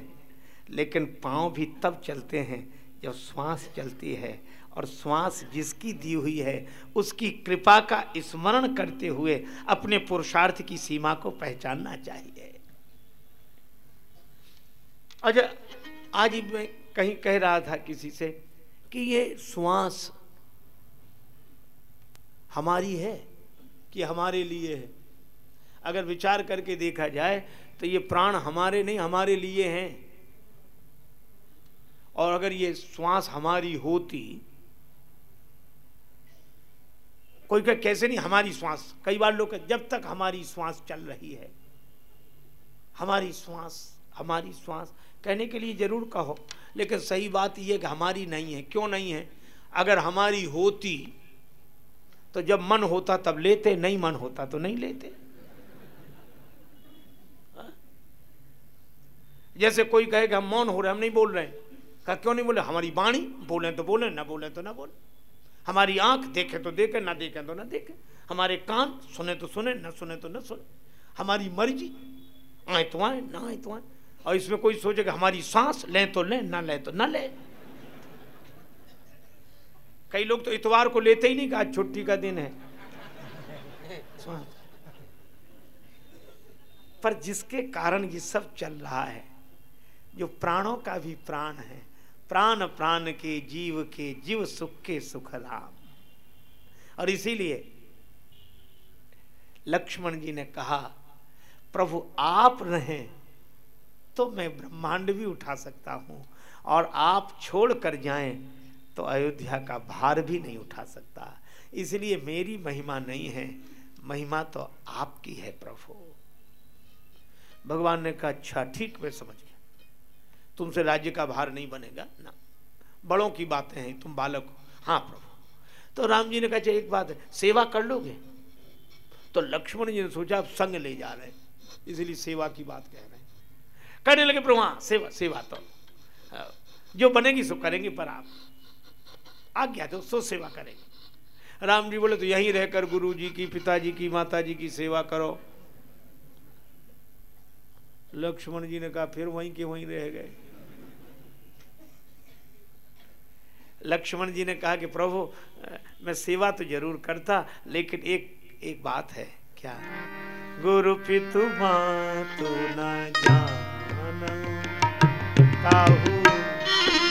लेकिन पाँव भी तब चलते हैं जब श्वास चलती है। और श्वास जिसकी दी हुई है, उसकी कृपा का स्मरण करते हुए अपने पुरुषार्थ की सीमा को पहचानना चाहिए। अच्छा आज मैं कहीं कह रहा था किसी से कि ये श्वास हमारी है कि हमारे लिए है? अगर विचार करके देखा जाए तो ये प्राण हमारे नहीं, हमारे लिए हैं। और अगर ये श्वास हमारी होती कोई कह, कैसे नहीं, हमारी श्वास। कई बार लोग जब तक हमारी श्वास चल रही है, हमारी श्वास हमारी श्वास। कहने के लिए ज़रूर कहो, लेकिन सही बात यह कि हमारी नहीं है। क्यों नहीं है? अगर हमारी होती तो जब मन होता, तब लेते, नहीं मन होता तो नहीं लेते। हाँ? जैसे कोई कहे कि हम मौन हो रहे हम नहीं बोल रहे कहा, क्यों नहीं बोले? हमारी बाणी बोले तो बोले, ना बोले तो ना बोले। हमारी आँख देखे तो देखे, ना देखे तो ना देखे। हमारे कान सुने तो सुने, ना सुने तो ना सुने। हमारी मर्ज़ी, आए तो आए, ना आए तो आए। और इसमें कोई सोचे कि हमारी सांस लें तो लें, ना लें तो ना लें। कई लोग तो इतवार को लेते ही नहीं आज छुट्टी का दिन है। पर जिसके कारण ये सब चल रहा है, जो प्राणों का भी प्राण है प्राण प्राण के जीव के जीव सुख के सुख राम और इसीलिए लक्ष्मण जी ने कहा, प्रभु, आप रहें तो मैं ब्रह्मांड भी उठा सकता हूँ और आप छोड़ कर जाएँ तो अयोध्या का भार भी नहीं उठा सकता। इसलिए मेरी महिमा नहीं है, महिमा तो आपकी है प्रभु। भगवान ने कहा अच्छा ठीक, मैं समझ गया। तुमसे राज्य का भार नहीं बनेगा, ना। बड़ों की बातें हैं, तुम बालक हो। हाँ प्रभु। तो राम जी ने कहा एक बात है, सेवा कर लोगे? तो लक्ष्मण जी ने सोचा, आप संग ले जा रहे इसलिए सेवा की बात कह रहे हैं। करने लगे, प्रभु हाँ सेवा सेवा तो जो बनेगी सो करेंगे, पर आप आज्ञा दो, सो सेवा करेंगे। राम जी बोले तो यहीं रहकर गुरु जी की, पिताजी की माता जी की सेवा करो। लक्ष्मण जी ने कहा, फिर वहीं के वहीं रह गए। लक्ष्मण जी ने कहा कि प्रभु, मैं सेवा तो ज़रूर करता, लेकिन एक एक बात है, क्या? गुरु पितु मातु न जान।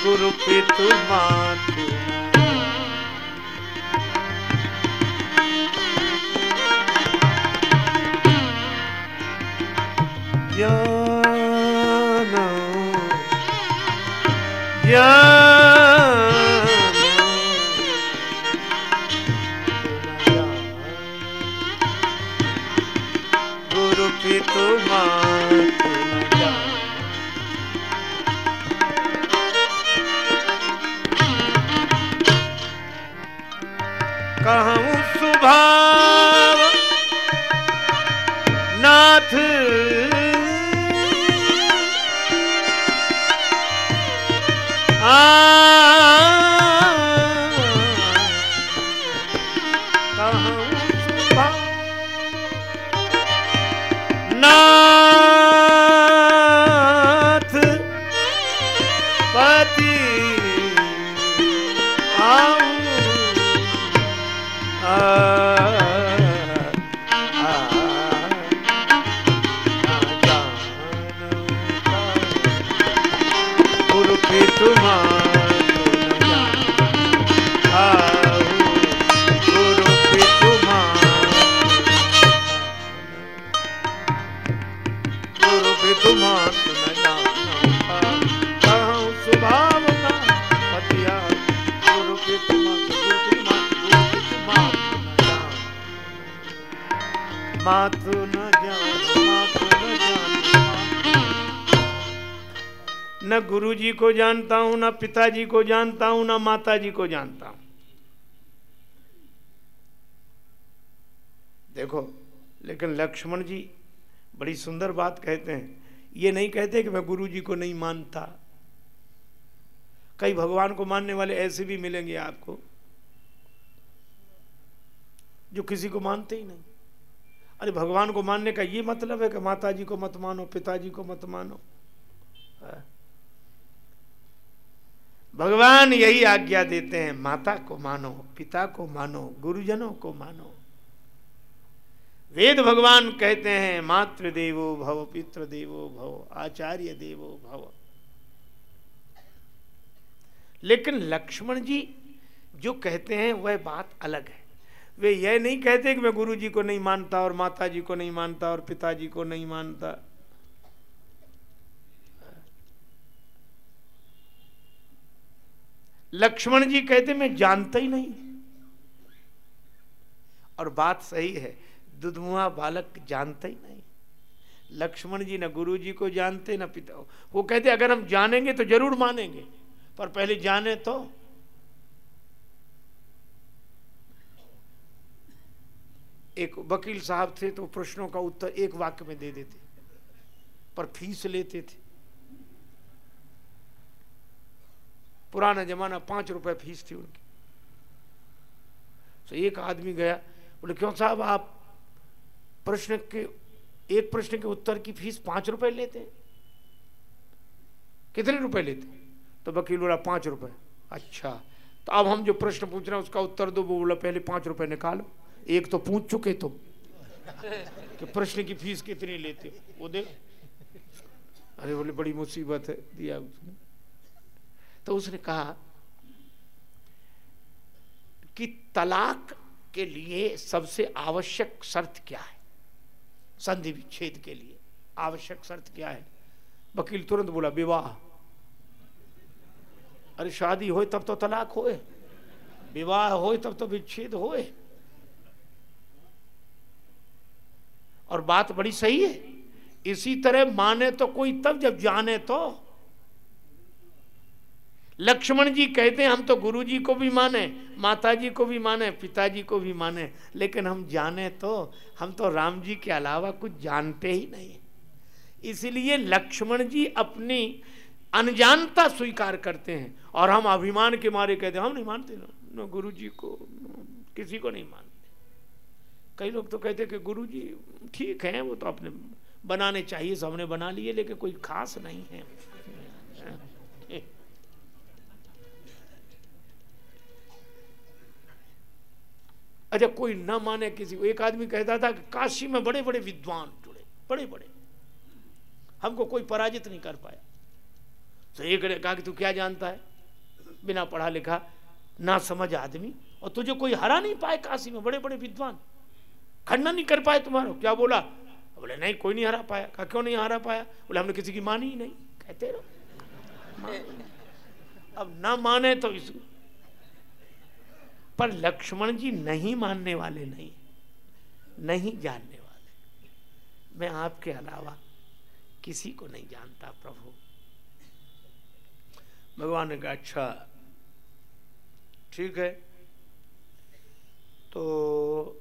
गुरु पितु मातु ज्ञान ज्ञान। कहूँ गुरु जी को जानता हूँ, ना पिताजी को जानता हूँ, ना माता जी को जानता हूँ। देखो, लेकिन लक्ष्मण जी बड़ी सुंदर बात कहते हैं। ये नहीं कहते कि मैं गुरु जी को नहीं मानता। कई भगवान को मानने वाले ऐसे भी मिलेंगे आपको, जो किसी को मानते ही नहीं। अरे, भगवान को मानने का ये मतलब है कि माता जी को मत मानो, पिताजी को मत मानो। है? भगवान यही आज्ञा देते हैं, माता को मानो, पिता को मानो, गुरुजनों को मानो। वेद भगवान कहते हैं मातृ देवो भव पितृ देवो भव, आचार्य देवो भव। लेकिन लक्ष्मण जी जो कहते हैं, वह बात अलग है। वे यह नहीं कहते कि मैं गुरु जी को नहीं मानता और माता जी को नहीं मानता और पिताजी को नहीं मानता। लक्ष्मण जी कहते, मैं जानता ही नहीं। और बात सही है, दुधमुआ बालक जानता ही नहीं। लक्ष्मण जी ना गुरु जी को जानते, ना पिता। वो कहते, अगर हम जानेंगे तो ज़रूर मानेंगे, पर पहले जाने तो। एक वकील साहब थे तो प्रश्नों का उत्तर एक वाक्य में दे देते, पर फ़ीस लेते थे। पुराना जमाना पाँच रुपए फ़ीस थी उनकी। तो एक आदमी गया, बोले, क्यों साहब, आप प्रश्न के, एक प्रश्न के उत्तर की फ़ीस पाँच रुपए लेते हैं? कितने रुपए लेते हैं? तो वकील बोला, पाँच रुपए. अच्छा तो अब हम जो प्रश्न पूछ रहे हैं, उसका उत्तर दो। वो बोला, पहले पाँच रुपए निकालो। एक तो पूछ चुके तुम कि प्रश्न की फ़ीस कितनी लेते हो? वो दे। अरे बोले, बड़ी मुसीबत है। दिया उसने। तो उसने कहा कि तलाक के लिए सबसे आवश्यक शर्त क्या है? संधि विच्छेद के लिए आवश्यक शर्त क्या है? वकील तुरंत बोला, विवाह। अरे शादी हो तब तो तलाक होए। विवाह हो तब तो विच्छेद होए। और बात बड़ी सही है। इसी तरह माने तो कोई तब जब जाने तो लक्ष्मण जी कहते हैं, हम तो गुरु जी को भी माने माता जी को भी माने, पिताजी को भी माने, लेकिन हम जाने तो हम तो राम जी के अलावा कुछ जानते ही नहीं इसलिए लक्ष्मण जी अपनी अनजानता स्वीकार करते हैं और हम अभिमान के मारे कहते हैं, हम नहीं मानते, ना गुरु जी को, किसी को नहीं मानते। कई लोग तो कहते कि गुरु जी ठीक है, वो तो अपने बनाने चाहिए सब हमने बना लिए, लेकिन कोई खास नहीं है। अच्छा कोई ना माने किसी को। एक आदमी कहता था कि काशी में बड़े बड़े विद्वान जुड़े बड़े बड़े हमको कोई पराजित नहीं कर पाया। तो एक ने कहा कि तू क्या जानता है? बिना पढ़ा लिखा, ना समझ आदमी, और तुझे कोई हरा नहीं पाए काशी में बड़े बड़े विद्वान। खंडन नहीं कर पाए तुम्हारा। क्या बोला? बोले, नहीं, कोई नहीं हरा पाया। कहा, क्यों नहीं हरा पाया? बोले, हमने किसी की मानी ही नहीं। कहते रहो। अब ना माने तो इस पर लक्ष्मण जी नहीं मानने वाले नहीं नहीं जानने वाले। मैं आपके अलावा किसी को नहीं जानता, प्रभु। भगवान ने कहा अच्छा ठीक है। तो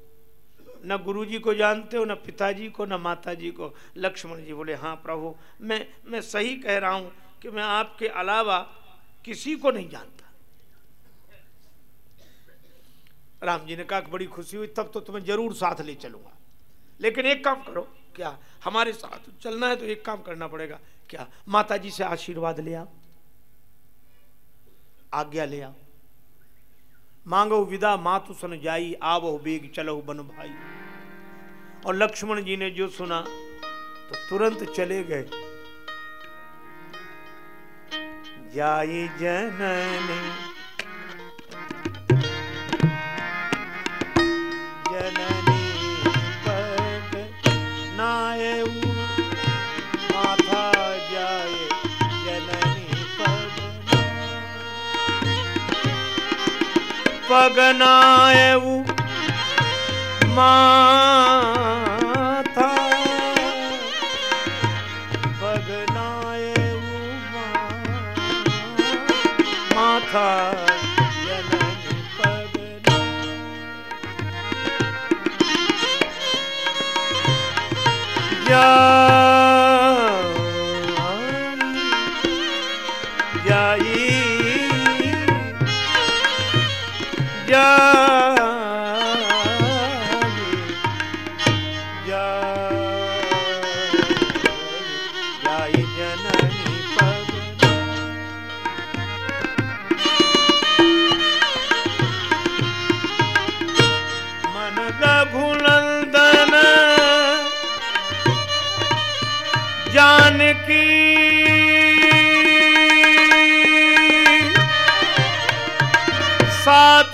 न गुरुजी को जानते हो, न पिताजी को, न माताजी को? लक्ष्मण जी बोले हाँ प्रभु, मैं मैं सही कह रहा हूँ कि मैं आपके अलावा किसी को नहीं जानता। राम जी ने कहा बड़ी खुशी हुई, तब तो तुम्हें ज़रूर साथ ले चलूँगा। लेकिन एक काम करो, क्या हमारे साथ चलना है तो एक काम करना पड़ेगा। क्या माता जी से आशीर्वाद ले आओ, आज्ञा ले आओ। मांगो विदा, मातु सन जाई, आवो बेग चलो बन भाई। और लक्ष्मण जी ने जो सुना तो तुरंत चले गए। जाई जननी पगनाए माथा पगनाए माथा जननी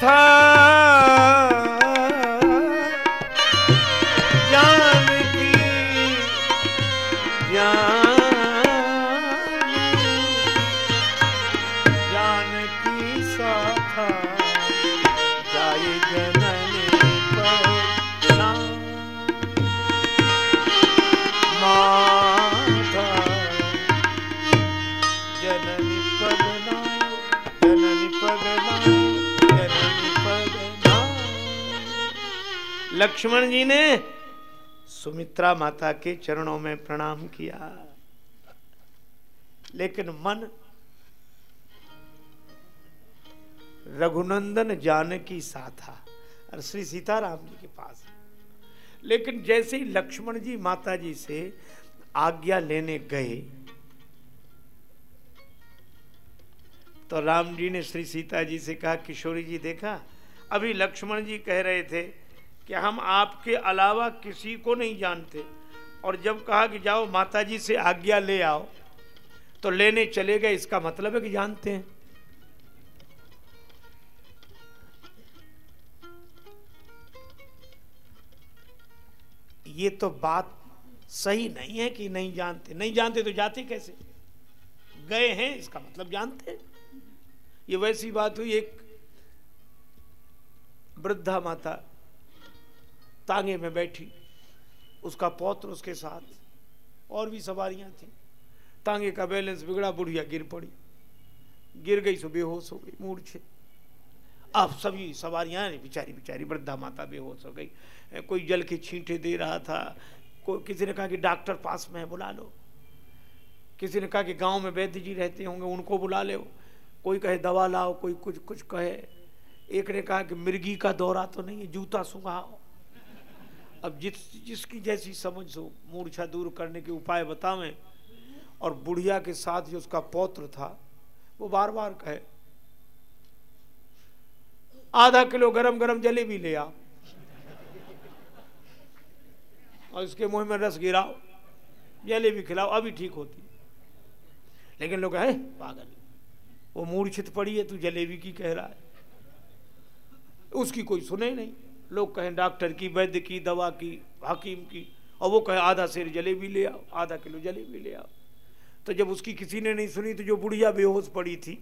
साथ लक्ष्मण जी ने सुमित्रा माता के चरणों में प्रणाम किया। लेकिन मन रघुनंदन जानकी सा था और श्री सीताराम जी के पास। लेकिन जैसे ही लक्ष्मण जी माता जी से आज्ञा लेने गए तो राम जी ने श्री सीता जी से कहा, किशोरी जी देखा, अभी लक्ष्मण जी कह रहे थे कि हम आपके अलावा किसी को नहीं जानते। और जब कहा कि जाओ माता जी से आज्ञा ले आओ तो लेने चले गए। इसका मतलब है कि जानते हैं। ये तो बात सही नहीं है कि नहीं जानते। नहीं जानते तो जाते कैसे? गए हैं, इसका मतलब जानते हैं। ये वैसी बात हुई एक वृद्धा माता तांगे में बैठी। उसका पौत्र उसके साथ, और भी सवारियाँ थी। तांगे का बैलेंस बिगड़ा, बुढ़िया गिर पड़ी। गिर गई सो बेहोश हो गई मूर्छे अब सभी सवारियाँ बिचारी बिचारी, वृद्धा माता बेहोश हो गई। कोई जल के छींटे दे रहा था, कोई, किसी ने कहा कि डॉक्टर पास में है, बुला लो। किसी ने कहा कि गाँव में वैद्य जी रहते होंगे, उनको बुला लो। कोई कहे, दवा लाओ, कोई कुछ कुछ कहे। एक ने कहा कि मिर्गी का दौरा तो नहीं है, जूता सुंघाओ अब जिस जिसकी जैसी समझ हो मूर्छा दूर करने के उपाय बतावें, और बुढ़िया के साथ जो उसका पौत्र था, वो बार बार कहे, आधा किलो गरम गरम जलेबी ले आओ और इसके मुँह में रस गिराओ, जलेबी खिलाओ, अभी ठीक होती। लेकिन लोग है, पागल, वो मूर्छित पड़ी है, तू जलेबी की कह रहा है। उसकी कोई सुने नहीं। लोग कहें डॉक्टर की, वैद्य की, दवा की, हकीम की, और वो कहे आधा शेर जलेबी ले आओ, आधा किलो जलेबी ले आओ। तो जब उसकी किसी ने नहीं सुनी तो जो बुढ़िया बेहोश पड़ी थी,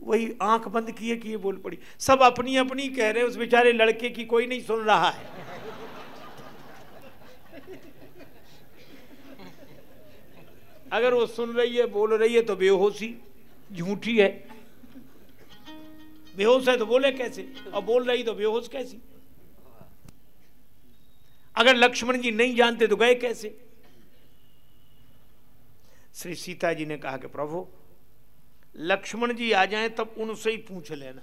वही आँख बंद किए किए बोल पड़ी। सब अपनी अपनी कह रहे उस बेचारे लड़के की कोई नहीं सुन रहा है। अगर वो सुन रही है, बोल रही है तो बेहोशी, झूठी है। बेहोश है तो बोले कैसे? और बोल रही तो बेहोश कैसी? अगर लक्ष्मण जी नहीं जानते तो गए कैसे? श्री सीता जी ने कहा कि प्रभु, लक्ष्मण जी आ जाएँ तब उनसे ही पूछ लेना।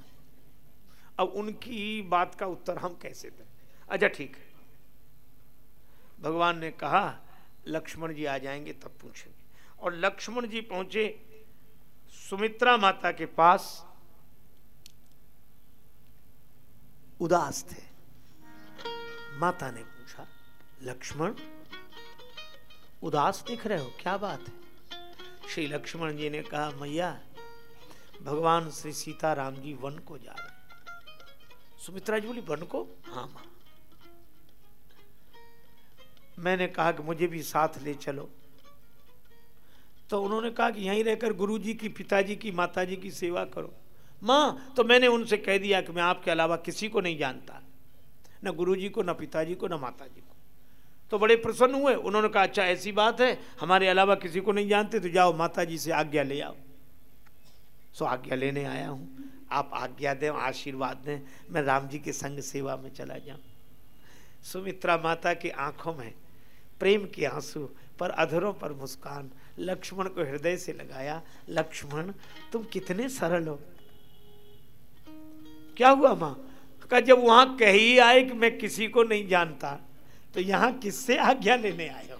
अब उनकी बात का उत्तर हम कैसे दें? अच्छा ठीक है। भगवान ने कहा, लक्ष्मण जी आ जाएँगे तब पूछेंगे। और लक्ष्मण जी पहुँचे सुमित्रा माता के पास। उदास थे। माता ने लक्ष्मण, उदास दिख रहे हो, क्या बात है? श्री लक्ष्मण जी ने कहा, मैया, भगवान श्री सीताराम जी वन को जा रहे सुमित्रा जी बोली, वन को? हाँ माँ मैंने कहा कि, मुझे भी साथ ले चलो। तो उन्होंने कहा कि, यहीं रहकर गुरु जी की, पिताजी की, माताजी की सेवा करो। माँ तो मैंने उनसे कह दिया कि मैं आपके अलावा किसी को नहीं जानता। न गुरु जी को, न पिताजी को, न माता जी को। तो बड़े प्रसन्न हुए। उन्होंने कहा अच्छा ऐसी बात है, हमारे अलावा किसी को नहीं जानते तो जाओ माता जी से आज्ञा ले आओ। सो आज्ञा लेने आया हूँ। आप आज्ञा दें, आशीर्वाद दें, मैं राम जी के संग सेवा में चला जाऊँ। सुमित्रा माता की आँखों में प्रेम के आँसू, पर अधरों पर मुस्कान, लक्ष्मण को हृदय से लगाया, लक्ष्मण, तुम कितने सरल हो। क्या हुआ माँ? का जब वहाँ कही आए कि मैं किसी को नहीं जानता तो यहाँ किससे आज्ञा लेने आए हो?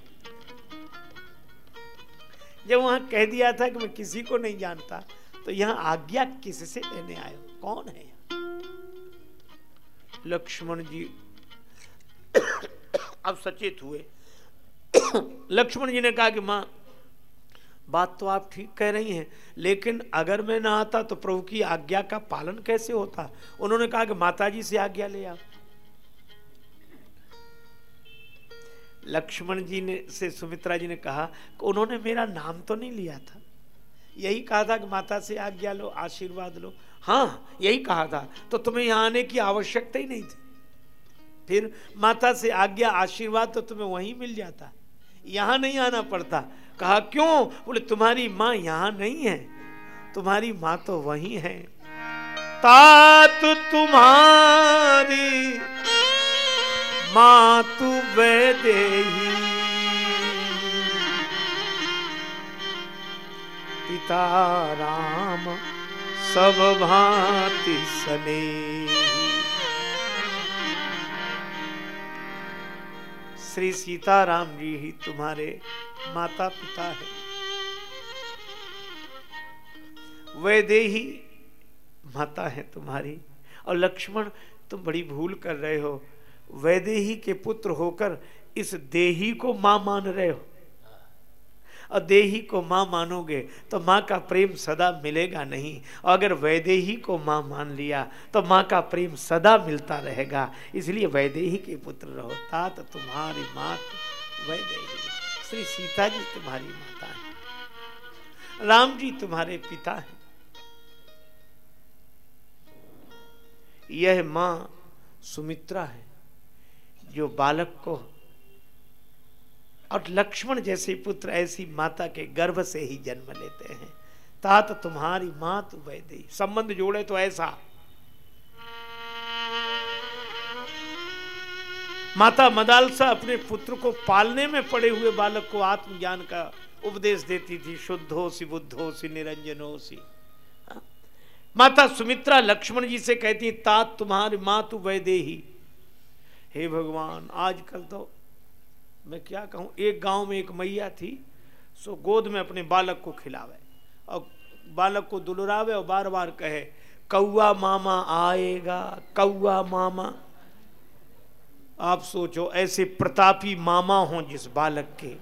जब वहाँ कह दिया था कि मैं किसी को नहीं जानता तो यहाँ आज्ञा किससे लेने आए हो? कौन है लक्ष्मण जी अब सचेत हुए। लक्ष्मण जी ने कहा कि माँ, बात तो आप ठीक कह रही हैं, लेकिन अगर मैं ना आता तो प्रभु की आज्ञा का पालन कैसे होता? उन्होंने कहा कि माता जी से आज्ञा ले आओ। लक्ष्मण जी ने, से सुमित्रा जी ने कहा कि उन्होंने मेरा नाम तो नहीं लिया था। यही कहा था कि माता से आज्ञा लो, आशीर्वाद लो। हाँ यही कहा था। तो तुम्हें यहाँ आने की आवश्यकता ही नहीं थी। फिर माता से आज्ञा, आशीर्वाद तो तुम्हें वहीं मिल जाता। यहाँ नहीं आना पड़ता। कहा, क्यों? बोले, तुम्हारी माँ यहाँ नहीं है। तुम्हारी माँ तो वही है। तात तुम्हारी मातु वैदे पिता राम सब भांति सने श्री सीताराम जी ही तुम्हारे माता पिता है वैदेही माता है तुम्हारी। और लक्ष्मण, तुम बड़ी भूल कर रहे हो। वैदेही के पुत्र होकर इस देही को माँ मान रहे हो। और देही को माँ मानोगे तो माँ का प्रेम सदा मिलेगा नहीं। और अगर वैदेही को माँ मान लिया तो माँ का प्रेम सदा मिलता रहेगा। इसलिए वैदेही के पुत्र रहो, तात तुम्हारी मात वैदेही। श्री सीता जी तुम्हारी माता है। राम जी तुम्हारे पिता हैं। यह माँ सुमित्रा है। जो बालक को और लक्ष्मण जैसे पुत्र ऐसी माता के गर्भ से ही जन्म लेते हैं। तात तुम्हारी मात वैदे संबंध जोड़े तो ऐसा। माता मदालसा अपने पुत्र को पालने में पड़े हुए बालक को आत्मज्ञान का उपदेश देती थी। शुद्ध सी बुद्ध सी निरंजन सी हाँ? माता सुमित्रा लक्ष्मण जी से कहती, तात तुम्हारी मात वैदे ही हे भगवान, आजकल तो मैं क्या कहूँ, एक गाँव में एक मैया थी, सो गोद में अपने बालक को खिलावे और बालक को दुलरावे और बार बार कहे कौआ मामा आएगा कौआ मामा। आप सोचो, ऐसे प्रतापी मामा हो जिस बालक के।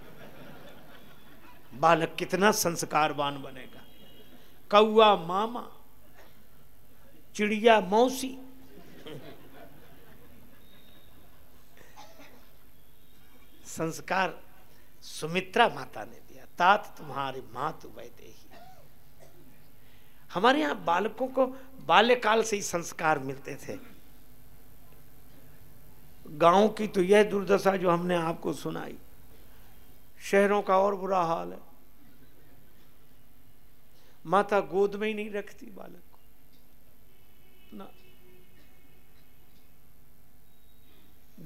बालक कितना संस्कारवान बनेगा। कौआ मामा, चिड़िया मौसी संस्कार सुमित्रा माता ने दिया। तात तुम्हारे मात वैदे ही हमारे यहाँ बालकों को बाल्यकाल से ही संस्कार मिलते थे। गाँव की तो यह दुर्दशा जो हमने आपको सुनाई। शहरों का और बुरा हाल है। माता गोद में ही नहीं रखती बालक।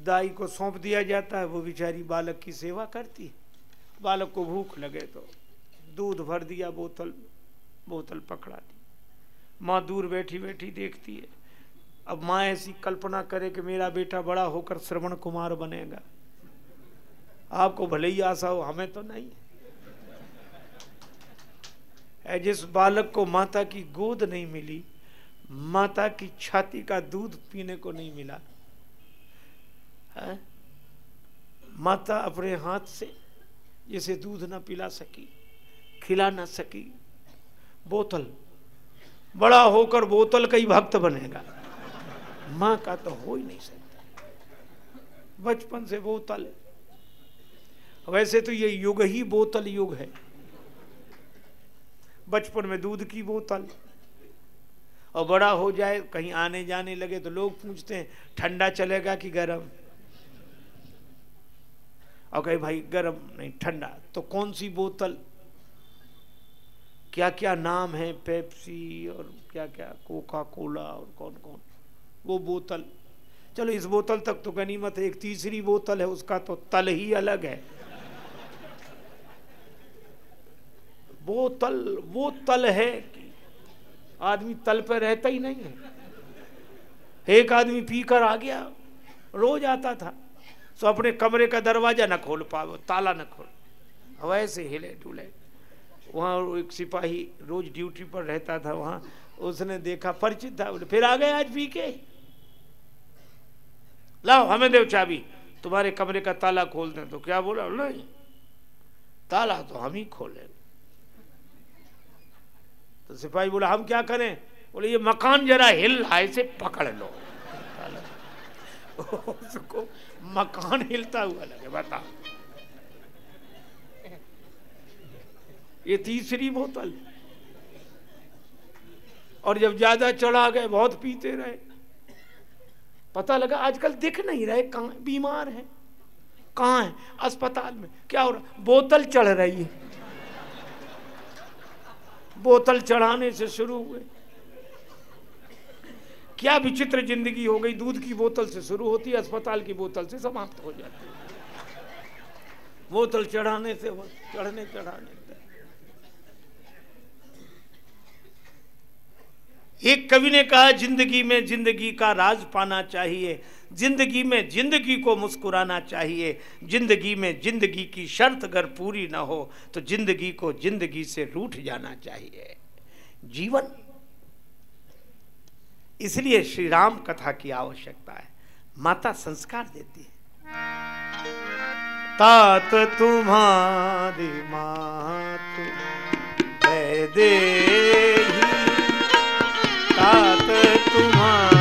दाई को सौंप दिया जाता है, वो बेचारी बालक की सेवा करती है। बालक को भूख लगे तो दूध भर दिया, बोतल बोतल पकड़ा दी। माँ दूर बैठी बैठी देखती है। अब माँ ऐसी कल्पना करे कि मेरा बेटा बड़ा होकर श्रवण कुमार बनेगा। आपको भले ही आशा हो, हमें तो नहीं। है जिस बालक को माता की गोद नहीं मिली, माता की छाती का दूध पीने को नहीं मिला है। माता अपने हाथ से जैसे दूध ना पिला सकी, खिला ना सकी। बोतल, बड़ा होकर बोतल का ही भक्त बनेगा। माँ का तो हो ही नहीं सकता। बचपन से बोतल वैसे तो ये युग ही बोतल युग है। बचपन में दूध की बोतल। और बड़ा हो जाए, कहीं आने जाने लगे तो लोग पूछते हैं, ठंडा चलेगा कि गर्म? और कहे, भाई, गर्म नहीं, ठंडा। तो कौन सी बोतल? क्या क्या नाम है? पेप्सी और क्या क्या कोका कोला और कौन कौन वो बोतल। चलो, इस बोतल तक तो गनीमत है, एक तीसरी बोतल है, उसका तो तल ही अलग है। बोतल, वो तल है कि आदमी तल पे रहता ही नहीं है। एक आदमी पीकर आ गया रोज आता था। तो अपने कमरे का दरवाज़ा ना खोल पाओ ताला न खोल। वैसे हिले डुले। वहाँ एक सिपाही रोज ड्यूटी पर रहता था, वहाँ उसने देखा, परिचित था, बोले, फिर आ गए आज पी के? लाओ, हमें देव चाबी। तुम्हारे कमरे का ताला खोल दें। तो क्या बोला? नहीं, ताला तो हम ही खोले। तो सिपाही बोला, हम क्या करें? बोले, ये मकान जरा हिल रहा इसे पकड़ लो। उसको मकान हिलता हुआ लगे, बता। ये तीसरी बोतल। और जब ज़्यादा चढ़ा गए, बहुत पीते रहे। पता लगा आजकल दिख नहीं रहे, कहा बीमार है। कहाँ है? अस्पताल में। क्या हो रहा? बोतल चढ़ रही है। बोतल चढ़ाने से शुरू हुए। क्या विचित्र ज़िंदगी हो गई? दूध की बोतल से शुरू होती है, अस्पताल की बोतल से समाप्त हो जाती है। बोतल चढ़ाने से चढ़ने, चढ़ाने एक कवि ने कहा, ज़िंदगी में ज़िंदगी का राज पाना चाहिए। ज़िंदगी में ज़िंदगी को मुस्कुराना चाहिए। ज़िंदगी में ज़िंदगी की शर्त अगर पूरी ना हो तो ज़िंदगी को ज़िंदगी से रूठ जाना चाहिए। जीवन इसलिए श्री राम कथा की आवश्यकता है। माता संस्कार देती है। तात तुम्हारी मात दे तात तुम्हारे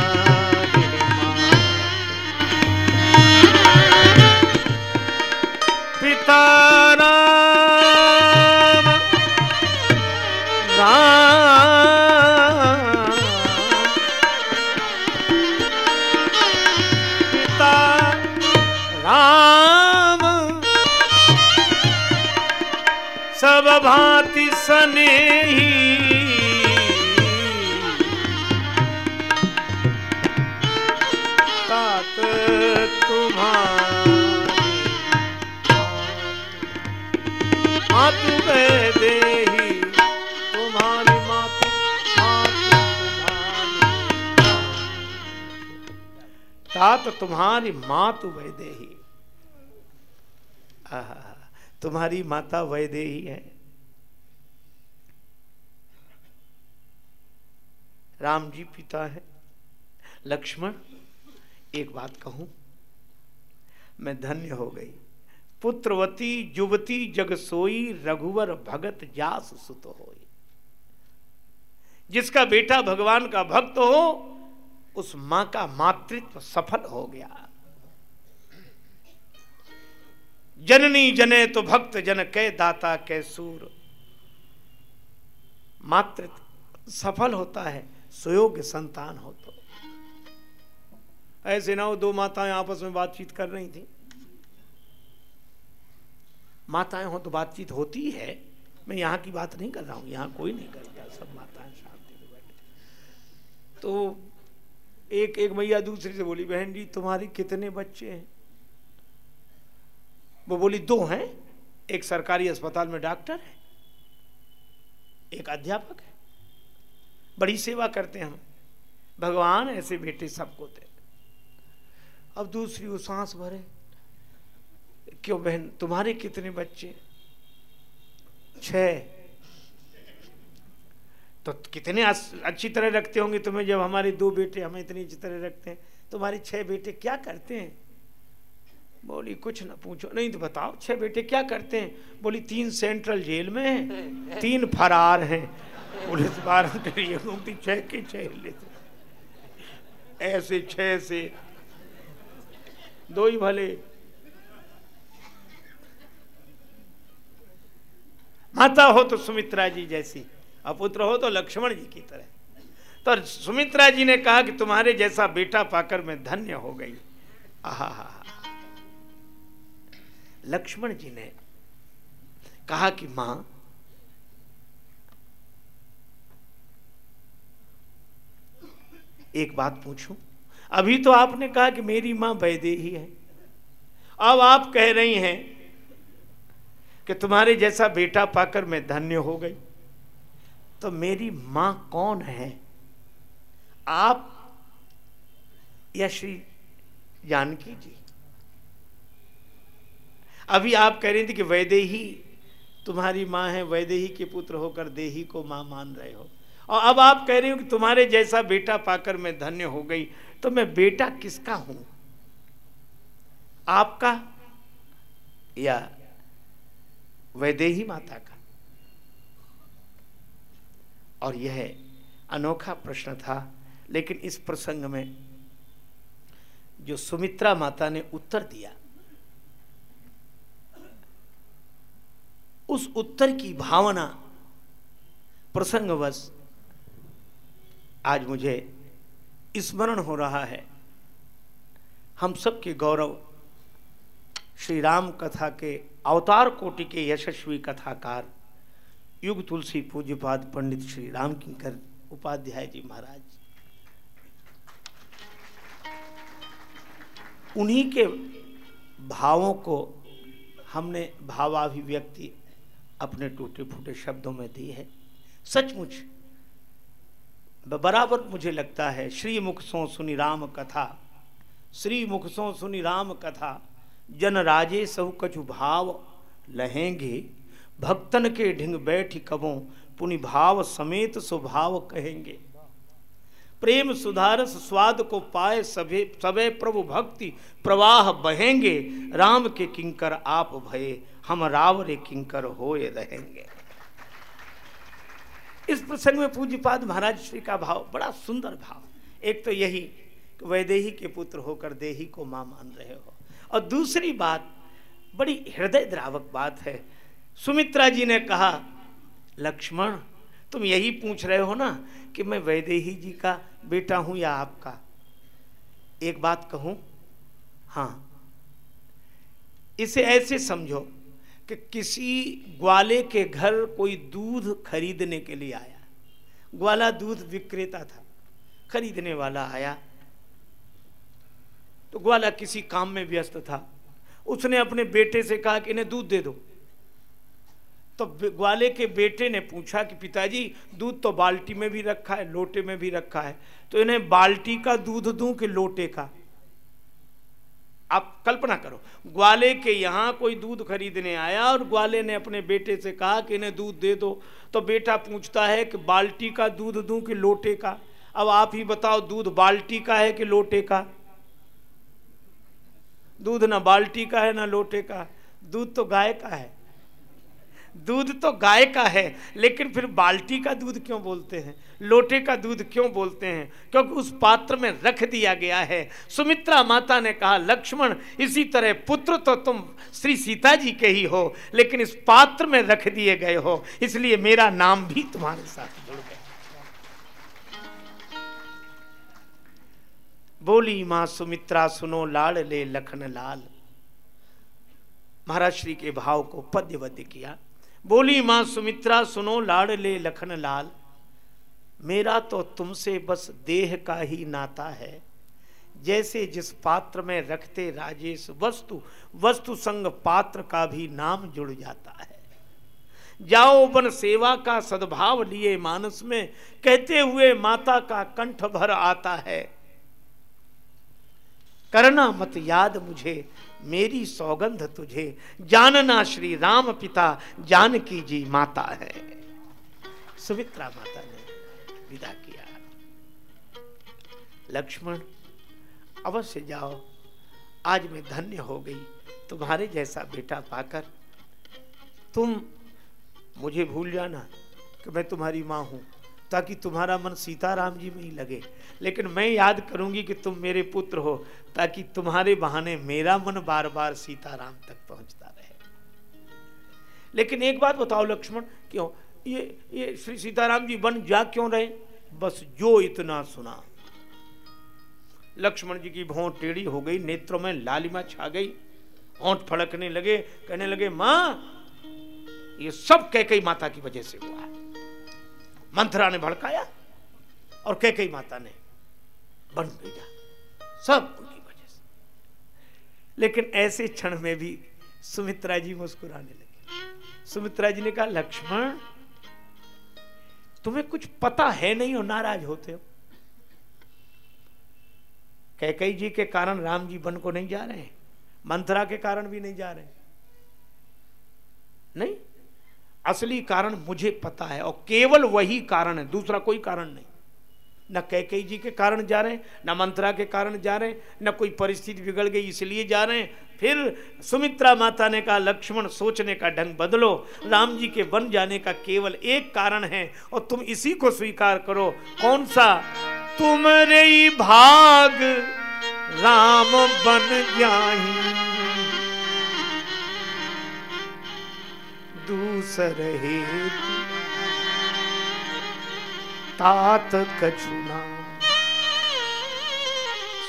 सने ही। मातु दे तुम्हारी मातु तात तुम्हारी मातु वैदेही। तुम्हारी माता वैदेही है। राम जी पिता है। लक्ष्मण, एक बात कहूँ, मैं धन्य हो गई। पुत्रवती जुवती जग सोई रघुवर, भगत, जास, सुत हो जिसका बेटा भगवान का भक्त हो, उस माँ का मातृत्व सफल हो गया। जननी जने तो भक्त, जन कै दाता, कै सूर। मातृत्व सफल होता है। सुयोग्य संतान हो तो। ऐसे ना हो, दो माताएँ आपस में बातचीत कर रही थी। माताएँ हो तो बातचीत होती है। मैं यहाँ की बात नहीं कर रहा हूँ, यहाँ कोई नहीं करता, सब माताएँ शांति से बैठे। तो एक एक मैया दूसरी से बोली, बहन जी, तुम्हारे कितने बच्चे हैं? वो बोली, दो हैं, एक सरकारी अस्पताल में डॉक्टर है, एक अध्यापक है। बड़ी सेवा करते हैं हम। भगवान ऐसे बेटे सबको दे। अब दूसरी वो सांस भरे। क्यों बहन, तुम्हारे कितने बच्चे? छ तो कितने अच्छी तरह रखते होंगे तुम्हें जब हमारे दो बेटे हमें इतनी अच्छी तरह रखते हैं। तुम्हारे छह बेटे क्या करते हैं? बोली, कुछ ना पूछो। नहीं तो बताओ, छह बेटे क्या करते हैं? बोली, तीन सेंट्रल जेल में हैं, तीन फरार हैं। पुलिस बार छह के छह लेते ऐसे छह से दो ही भले। माता हो तो सुमित्रा जी जैसी अपुत्र हो तो लक्ष्मण जी की तरह। तो सुमित्रा जी ने कहा कि तुम्हारे जैसा बेटा पाकर मैं धन्य हो गई। आहा लक्ष्मण जी ने कहा कि माँ एक बात पूछूँ? अभी तो आपने कहा कि मेरी माँ वैदेही है। अब आप कह रही हैं कि तुम्हारे जैसा बेटा पाकर मैं धन्य हो गई। तो मेरी माँ कौन है? आप या श्री जानकी जी? अभी आप कह रही थी कि वैदेही, तुम्हारी माँ है, वैदेही के पुत्र होकर देही को माँ मान रहे हो। और अब आप कह रही हो कि तुम्हारे जैसा बेटा पाकर मैं धन्य हो गई तो मैं बेटा किसका हूँ? आपका या वैदेही माता का? और यह अनोखा प्रश्न था, लेकिन इस प्रसंग में जो सुमित्रा माता ने उत्तर दिया, उस उत्तर की भावना प्रसंगवश आज मुझे स्मरण हो रहा है। हम सबके गौरव श्री राम कथा के अवतार कोटि के यशस्वी कथाकार, युग तुलसी पूज्यपाद पंडित श्री राम किंकर उपाध्याय जी महाराज। उन्हीं के भावों को हमने भावाभिव्यक्ति अपने टूटे फूटे शब्दों में दी है। सचमुच बराबर मुझे लगता है श्री मुख सो सुनी राम कथा। श्री मुख सो सुनी राम कथा। जन राजे सब कछु भाव लहेंगे। भक्तन के ढिंग बैठ कबों, पुनि भाव समेत स्वभाव कहेंगे। प्रेम सुधारस स्वाद को पाए सभे सबे प्रभु भक्ति प्रवाह बहेंगे। राम के किंकर आप भये, हम रावरे किंकर होए रहेंगे। इस प्रसंग में पूज्यपाद महाराज श्री का भाव, बड़ा सुंदर भाव। एक तो यही वैदेही के पुत्र होकर देही को माँ मान रहे हो। और दूसरी बात, बड़ी हृदय द्रावक बात है। सुमित्रा जी ने कहा, लक्ष्मण, तुम यही पूछ रहे हो ना कि मैं वैदेही जी का बेटा हूँ या आपका? एक बात कहूँ हाँ इसे ऐसे समझो कि किसी ग्वाले के घर कोई दूध खरीदने के लिए आया। ग्वाला दूध विक्रेता था, खरीदने वाला आया। तो ग्वाला किसी काम में व्यस्त था। उसने अपने बेटे से कहा कि इन्हें दूध दे दो। तो ग्वाले के बेटे ने पूछा कि पिताजी, दूध तो बाल्टी में भी रखा है, लोटे में भी रखा है। तो इन्हें बाल्टी का दूध दूँ कि लोटे का? आप कल्पना करो, ग्वाले के यहाँ कोई दूध खरीदने आया और ग्वाले ने अपने बेटे से कहा कि इन्हें दूध दे दो। तो बेटा पूछता है कि बाल्टी का दूध दूँ कि लोटे का? अब आप ही बताओ, दूध बाल्टी का है कि लोटे का? दूध ना बाल्टी का है, ना लोटे का। दूध तो गाय का है। दूध तो गाय का है, लेकिन फिर बाल्टी का दूध क्यों बोलते हैं? लोटे का दूध क्यों बोलते हैं? क्योंकि उस पात्र में रख दिया गया है। सुमित्रा माता ने कहा, लक्ष्मण, इसी तरह पुत्र तो तुम श्री सीता जी के ही हो, लेकिन इस पात्र में रख दिए गए हो। इसलिए मेरा नाम भी तुम्हारे साथ जुड़ गया। बोली माँ सुमित्रा, सुनो लाड़ ले लखन लाल। महाराज श्री के भाव को पद्यवद्य किया। बोली माँ सुमित्रा, सुनो लाड़ ले लखन लाल। मेरा तो तुमसे बस देह का ही नाता है। जैसे जिस पात्र में रखते राजेश वस्तु वस्तु संग पात्र का भी नाम जुड़ जाता है। जाओ बन सेवा का सद्भाव लिए मानस में, कहते हुए माता का कंठ भर आता है। करना मत याद मुझे मेरी सौगंध तुझे, जानना श्री राम पिता, जानकी जी माता है। सुमित्रा माता ने विदा किया। लक्ष्मण, अवश्य जाओ। आज मैं धन्य हो गई तुम्हारे जैसा बेटा पाकर। तुम मुझे भूल जाना कि मैं तुम्हारी माँ हूँ। ताकि तुम्हारा मन सीताराम जी में ही लगे। लेकिन मैं याद करूँगी कि तुम मेरे पुत्र हो, ताकि तुम्हारे बहाने मेरा मन बार बार सीताराम तक पहुँचता रहे। लेकिन एक बात बताओ लक्ष्मण, क्यों? ये ये श्री सीताराम जी बन जा क्यों रहे? बस जो इतना सुना। लक्ष्मण जी की भों टेढ़ी हो गई, नेत्रों में लालिमा छा गई ओंठ फड़कने लगे, कहने लगे, माँ, ये सब कह कई माता की वजह से हुआ है। मंथरा ने भड़काया और कैकई माता ने, बन भेजा सब उनकी वजह से। लेकिन ऐसे क्षण में भी सुमित्रा जी मुस्कुराने लगी। सुमित्रा जी ने कहा, लक्ष्मण, तुम्हें कुछ पता है नहीं हो नाराज़ होते हो। कैकई जी के कारण राम जी वन को नहीं जा रहे हैं, मंथरा के कारण भी नहीं जा रहे नहीं? असली कारण मुझे पता है और केवल वही कारण है, दूसरा कोई कारण नहीं। न कैकई जी के कारण जा रहे हैं, न मंत्रा के कारण जा रहे हैं, न कोई परिस्थिति बिगड़ गई इसलिए जा रहे हैं। फिर सुमित्रा माता ने कहा, लक्ष्मण, सोचने का ढंग बदलो। राम जी के बन जाने का केवल एक कारण है और तुम इसी को स्वीकार करो। कौन सा? तुम भाग, राम बन जाही। दूसर तात कछुना।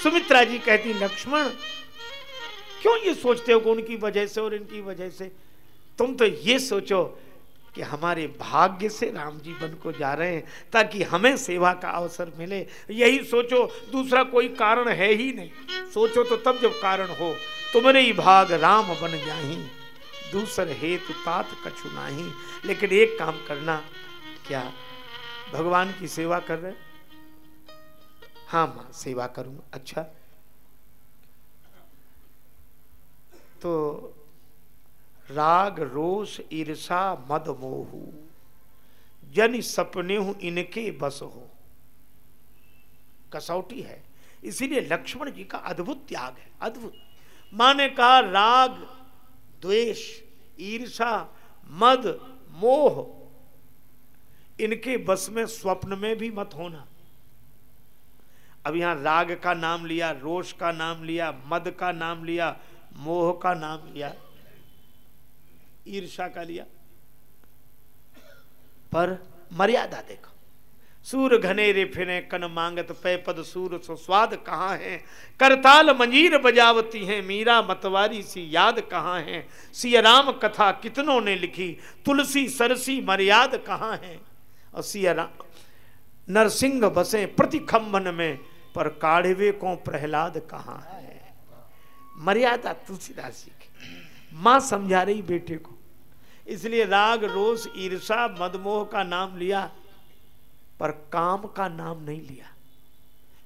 सुमित्रा जी कहती, लक्ष्मण, क्यों ये सोचते हो उनकी वजह से और इनकी वजह से? तुम तो ये सोचो कि हमारे भाग्य से राम जी बन को जा रहे हैं, ताकि हमें सेवा का अवसर मिले। यही सोचो, दूसरा कोई कारण है ही नहीं। सोचो तो तब जब कारण हो, तुम्हारे ही भाग राम बन जाही दूसर हेतु तात कछु नाही। लेकिन एक काम करना, क्या भगवान की सेवा कर रहे? हाँ माँ, सेवा करूँगा। अच्छा। तो राग, रोष, ईर्षा, मद, मोहू, जन सपने हूँ इनके बस हो। कसौटी है। इसीलिए लक्ष्मण जी का अद्भुत त्याग है। अद्भुत। माँ ने कहा, राग द्वेष, ईर्षा, मद, मोह, इनके बस में, स्वप्न में भी मत होना। अब यहाँ राग का नाम लिया, रोष का नाम लिया, मद का नाम लिया, मोह का नाम लिया, ईर्षा का लिया। पर मर्यादा देखो। सूर घने रे फिरे, कन मांगत पै पद सूर, सो स्वाद कहाँ है? करताल मंजीर बजावती हैं, मीरा मतवारी सी याद कहाँ है? सिया राम कथा कितनों ने लिखी? तुलसी, सरसी, मर्याद कहाँ है? और सिया राम नरसिंह बसे प्रति खम्भन में, पर काढ़वे को प्रहलाद कहाँ है? मर्यादा तुलसीदास जी की। माँ समझा रही बेटे को। इसलिए राग, रोष, ईर्षा, मदमोह का नाम लिया। पर काम का नाम नहीं लिया।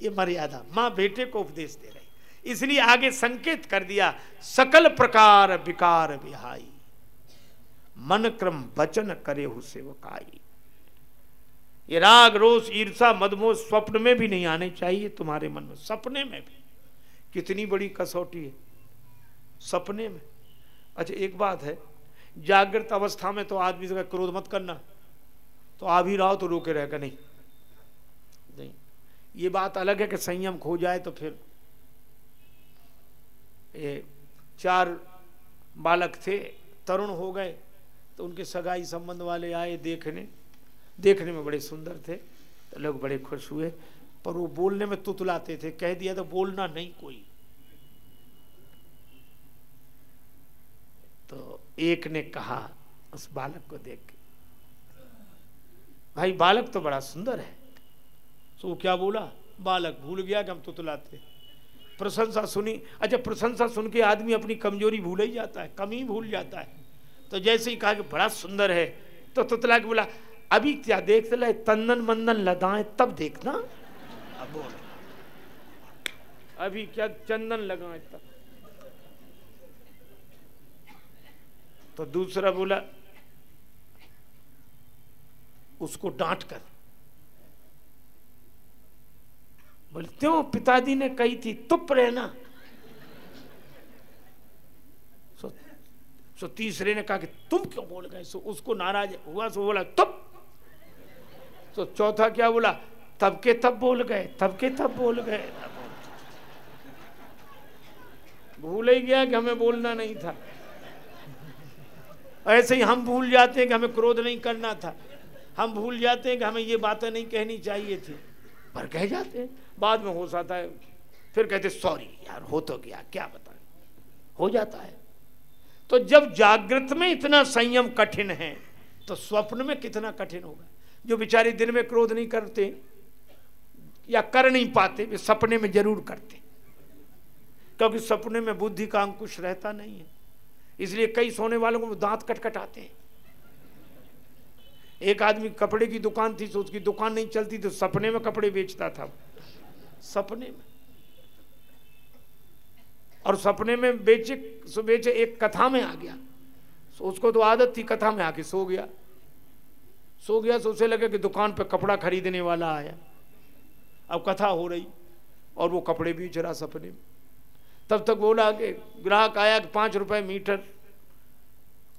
ये मर्यादा माँ बेटे को उपदेश दे रही। इसलिए आगे संकेत कर दिया, सकल प्रकार विकार बिहाई मन क्रम वचन करे हु सेवकाई। ये राग, रोष, ईर्षा, मदमोह स्वप्न में भी नहीं आने चाहिए तुम्हारे मन में, सपने में भी। कितनी बड़ी कसौटी है, सपने में। अच्छा एक बात है, जागृत अवस्था में तो आदमी से क्रोध मत करना। तो आ भी रहो तो रोके रहेगा नहीं। नहीं। ये बात अलग है कि संयम खो जाए तो फिर ये चार बालक थे, तरुण हो गए तो उनके सगाई संबंध वाले आए देखने। देखने में बड़े सुंदर थे तो लोग बड़े खुश हुए, पर वो बोलने में तुतलाते थे, कह दिया तो बोलना नहीं कोई। तो एक ने कहा, उस बालक को देख के भाई बालक तो बड़ा सुंदर है। तो वो क्या बोला? बालक भूल गया कि हम तुतलाते। प्रशंसा सुनी। अच्छा प्रशंसा सुन के आदमी अपनी कमज़ोरी भूल ही जाता है, कम भूल जाता है। तो जैसे ही कहा कि बड़ा सुंदर है तो तुतला के बोला, अभी क्या देख ले, तंदन मंदन लदाए, तब देखना। अब बोल। अभी क्या चंदन लगाए, तब। तो दूसरा बोला उसको डांट कर। बोले क्यों? पिताजी ने कही थी तुप रहना। सो, सो तीसरे ने कहा कि तुम क्यों बोल गए? सो उसको नाराज़ हुआ सो बोला तुप तो चौथा क्या बोला तब के तब बोल गए तब के तब बोल गए। भूल ही गया कि हमें बोलना नहीं था। ऐसे ही हम भूल जाते हैं कि हमें क्रोध नहीं करना था। हम भूल जाते हैं कि हमें ये बातें नहीं कहनी चाहिए थी। पर कह जाते हैं। बाद में हो जाता है। फिर कहते सॉरी यार हो तो गया क्या बताए? हो जाता है। तो जब जागृत में इतना संयम कठिन है तो स्वप्न में कितना कठिन होगा? जो बेचारे दिन में क्रोध नहीं करते या कर नहीं पाते वे सपने में ज़रूर करते। क्योंकि सपने में बुद्धि का अंकुश रहता नहीं है। इसलिए कई सोने वालों को दांत कटकट आते हैं। एक आदमी कपड़े की दुकान थी तो उसकी दुकान नहीं चलती तो सपने में कपड़े बेचता था सपने में। और सपने में बेचे, सो बेचे, एक कथा में आ गया। सो उसको तो आदत थी कथा में आके सो गया। सो गया तो उसे लगे कि दुकान पर कपड़ा खरीदने वाला आया। अब कथा हो रही, और वो कपड़े बेच रहा सपने में। तब तक बोला कि ग्राहक आया कि पाँच रुपए मीटर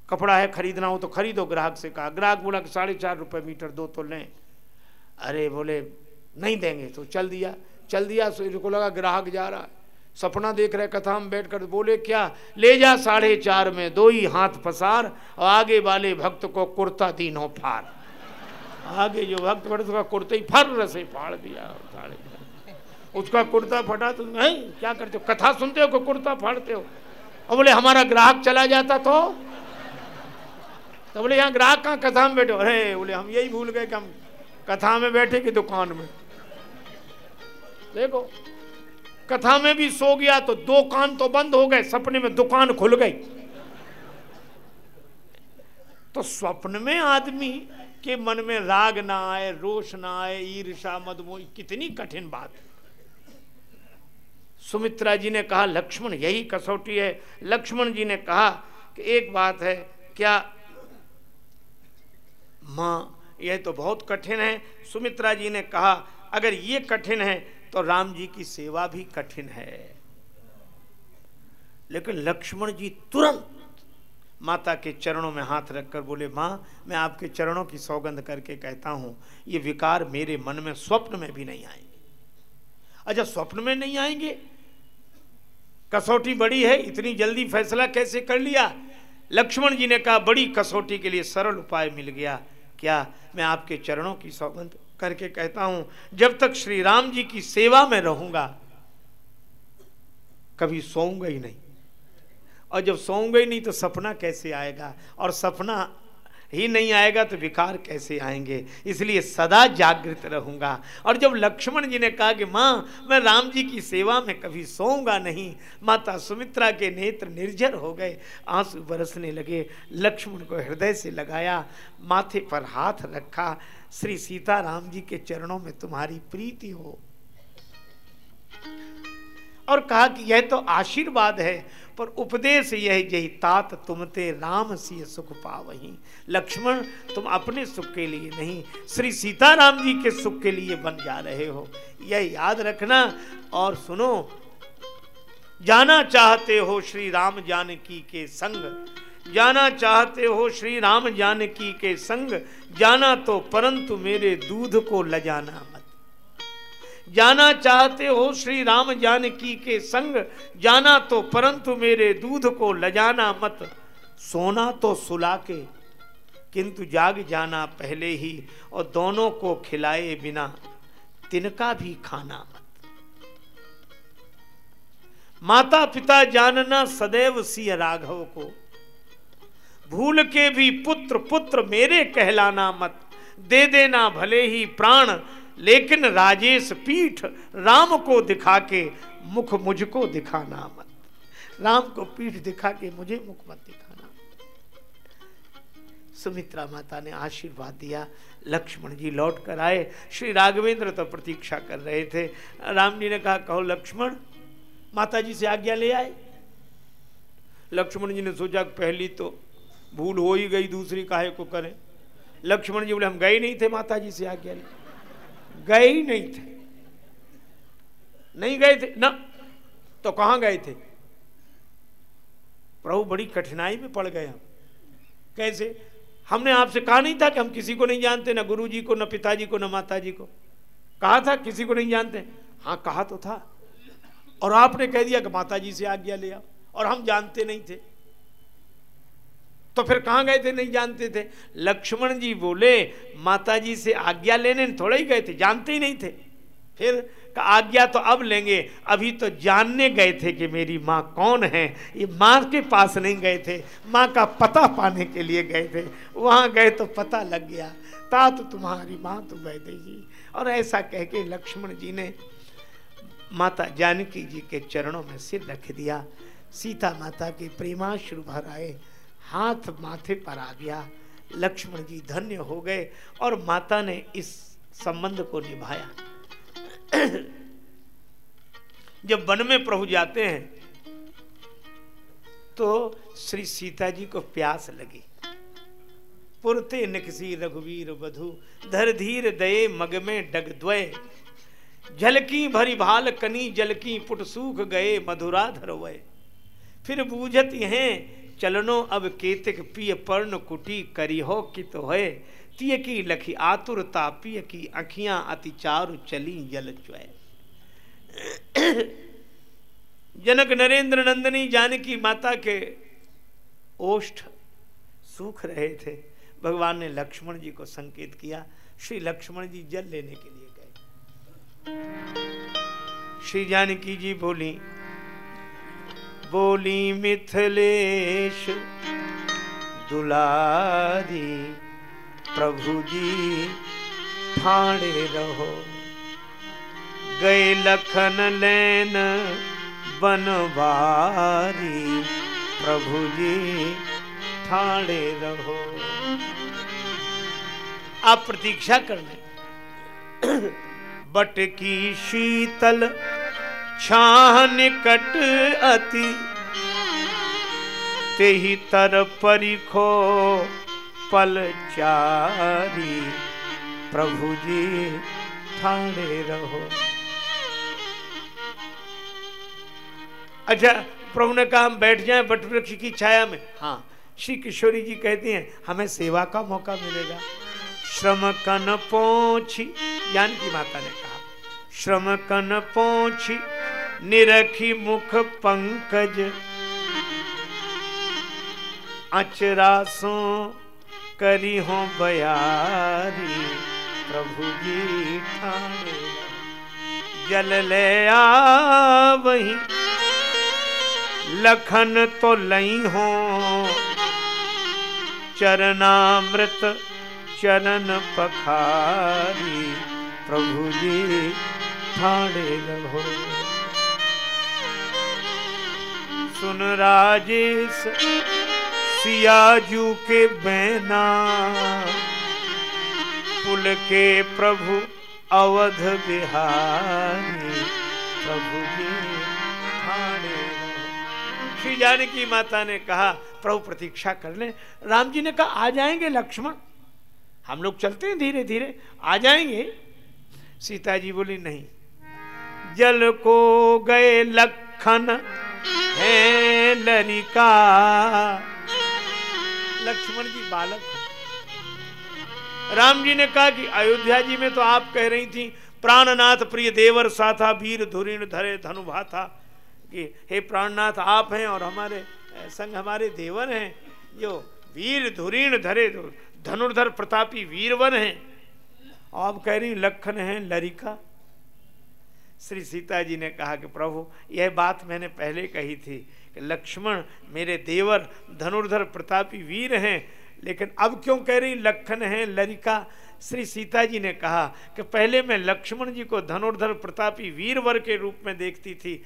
कपड़ा है, खरीदना हो तो खरीदो। ग्राहक से कहा, ग्राहक बोला कि साढ़े चार रुपये मीटर दो तो लें। अरे बोले, नहीं देंगे। तो चल दिया। चल दिया तो को लगा ग्राहक जा रहा है। सपना देख रहे कथा में बैठ कर बोले, क्या? ले जा साढ़े चार में, दो ही हाथ पसार और आगे वाले भक्त को कुर्ता तीनों फार। आगे जो भक्त खड़े उसका कुर्ता ही फर से फाड़ दिया। साढ़े उसका कुर्ता फटा तो नहीं, क्या करते हो? कथा सुनते हो कुर्ता फाड़ते हो? और बोले, हमारा ग्राहक चला जाता तो तो बोले, यहाँ ग्राहक कहाँ कथा में बैठे अरे, बोले, हम यही भूल गए कि हम कथा में बैठे कि दुकान में। देखो, कथा में भी सो गया तो दो कान तो बंद हो गए, सपने में दुकान खुल गई। तो स्वप्न में आदमी के मन में राग ना आए, रोष ना आए ईर्षा मदमोही, कितनी कठिन बात। है सुमित्रा जी ने कहा, लक्ष्मण, यही कसौटी है। लक्ष्मण जी ने कहा कि एक बात है, क्या माँ, यह तो बहुत कठिन है। सुमित्रा जी ने कहा, अगर ये कठिन है तो राम जी की सेवा भी कठिन है। लेकिन लक्ष्मण जी तुरंत माता के चरणों में हाथ रखकर बोले, माँ, मैं आपके चरणों की सौगंध करके कहता हूँ, ये विकार मेरे मन में स्वप्न में भी नहीं आएँगे। अच्छा स्वप्न में नहीं आएँगे? कसौटी बड़ी है, इतनी जल्दी फैसला कैसे कर लिया? लक्ष्मण जी ने कहा, बड़ी कसौटी के लिए सरल उपाय मिल गया। क्या मैं आपके चरणों की सौगंध करके कहता हूँ, जब तक श्री राम जी की सेवा में रहूँगा, कभी सोऊँगा ही नहीं। और जब सोऊँगा ही नहीं तो सपना कैसे आएगा? और सपना ही नहीं आएगा तो विकार कैसे आएँगे? इसलिए सदा जागृत रहूँगा। और जब लक्ष्मण जी ने कहा कि, माँ, मैं राम जी की सेवा में कभी सोऊँगा नहीं। माता सुमित्रा के नेत्र निर्जर हो गए, आँसू बरसने लगे। लक्ष्मण को हृदय से लगाया, माथे पर हाथ रखा, श्री सीता राम जी के चरणों में तुम्हारी प्रीति हो। और कहा कि, यह तो आशीर्वाद है। पर उपदेश यह जही तात तुमते राम सी सुख पावही। लक्ष्मण, तुम अपने सुख के लिए नहीं, श्री सीताराम जी के सुख के लिए बन जा रहे हो। यह याद रखना और सुनो, जाना चाहते हो श्री राम जानकी के संग, जाना चाहते हो श्री राम जानकी के संग, जाना तो परंतु मेरे दूध को लजाना जाना चाहते हो श्री राम जानकी के संग, जाना तो परंतु मेरे दूध को लजाना मत। सोना तो सुला के किंतु जाग जाना पहले ही, और दोनों को खिलाए बिना तिनका भी खाना मत। माता पिता जानना सदैव सिय राघव को। भूल के भी पुत्र पुत्र मेरे कहलाना मत। दे देना भले ही प्राण लेकिन राजेश पीठ राम को दिखा के मुख मुझको दिखाना मत। राम को पीठ दिखा के मुझे मुख मत दिखाना। सुमित्रा माता ने आशीर्वाद दिया। लक्ष्मण जी लौट कर आए। श्री राघवेंद्र तो प्रतीक्षा कर रहे थे। राम जी ने कहा, कहो लक्ष्मण माता जी से आज्ञा ले आए? लक्ष्मण जी ने सोचा, पहली तो भूल हो ही गई, दूसरी काहे को करें? लक्ष्मण जी बोले, हम गए नहीं थे माता जी से आज्ञा ले गए ही नहीं थे। नहीं गए थे? ना। तो कहाँ गए थे? प्रभु बड़ी कठिनाई में पड़ गए हम। कैसे? हमने आपसे कहा नहीं था कि हम किसी को नहीं जानते, ना गुरु जी को, ना पिताजी को, ना माता जी को। कहा था? किसी को नहीं जानते। हाँ कहा तो था। और आपने कह दिया कि माता जी से आज्ञा ले आओ। और हम जानते नहीं थे। तो फिर कहाँ गए थे? नहीं जानते थे। लक्ष्मण जी बोले माता जी से आज्ञा लेने थोड़े ही गए थे, जानते ही नहीं थे। फिर आज्ञा तो अब लेंगे। अभी तो जानने गए थे कि मेरी माँ कौन है। ये माँ के पास नहीं गए थे। माँ का पता पाने के लिए गए थे। वहाँ गए तो पता लग गया। ता तो तुम्हारी माँ तो देगी और ऐसा कह के लक्ष्मण जी ने माता जानकी जी के चरणों में सिर रख दिया। सीता माता के प्रेमाश्रु भर आए। हाथ माथे पर आ गया। लक्ष्मण जी धन्य हो गए और माता ने इस संबंध को निभाया। जब वन में प्रभु जाते हैं तो श्री सीता जी को प्यास लगी। पुरते निकसी रघुवीर बधु धर धीर दये मग में डग द्वय। झलकी भरी भाल कनी, जलकी पुट सूख गए मधुराधर वय फिर बूझत हैं चलनो अब केतिक पिय पर्ण कुटी करी हो कि तो है तिय की लखी आतुरता पिय की अखियाँ अति चारु चली जल च्वय जनक नरेंद्र नंदनी जानकी माता के ओष्ठ सूख रहे थे। भगवान ने लक्ष्मण जी को संकेत किया, श्री लक्ष्मण जी जल लेने के लिए गए। श्री जानकी जी बोली बोली मिथिलेश। दुलारी प्रभु जी ठाणे रहो। गए लखन लेन बनवारी। प्रभु जी ठाणे रहो। आप प्रतीक्षा कर ले। बट की शीतल छाह निकट अति। ते ही तर परिखो पल चारी प्रभु जी ठाणे रहो। अच्छा प्रभु ने कहा हम बैठ जाएँ बट वृक्ष की छाया में। हाँ। श्री किशोरी जी कहती हैं हमें सेवा का मौका मिलेगा। श्रम कन पोछी ज्ञान की माता ने कहा श्रम कन पोछी निरखी मुख पंकज। अचरासों करी हो बयारी, प्रभु जी ठाणे। जल ले आ वही लखन तो लई हो। चरनामृत चरण पखारी, प्रभु जी ठाणे रहो। सुन राजेश सियाजू के बैना पुल के प्रभु अवध बिहारी, प्रभु श्री जानकी माता ने कहा, प्रभु प्रतीक्षा कर ले। राम जी ने कहा, आ जाएँगे लक्ष्मण। हम लोग चलते हैं धीरे धीरे। आ जाएँगे? सीता जी बोली, नहीं। जल को गए लखन है लरिका लक्ष्मण जी, बालक। राम जी ने कहा कि अयोध्या जी में तो आप कह रही थी, प्राणनाथ प्रिय देवर साथा, वीर धुरीण धरे धनुभा था कि हे प्राणनाथ, आप हैं और हमारे संग हमारे देवर हैं। जो वीर धुरीण धरे धनुर्धर प्रतापी वीरवन हैं। आप कह रही लखन है, लरिका। श्री सीता जी ने कहा कि प्रभु, यह बात मैंने पहले कही थी कि लक्ष्मण मेरे देवर, धनुर्धर, प्रतापी वीर हैं, लेकिन अब क्यों कह रही लखन है लरिका श्री सीता जी ने कहा कि पहले मैं लक्ष्मण जी को धनुर्धर, प्रतापी वीरवर के रूप में देखती थी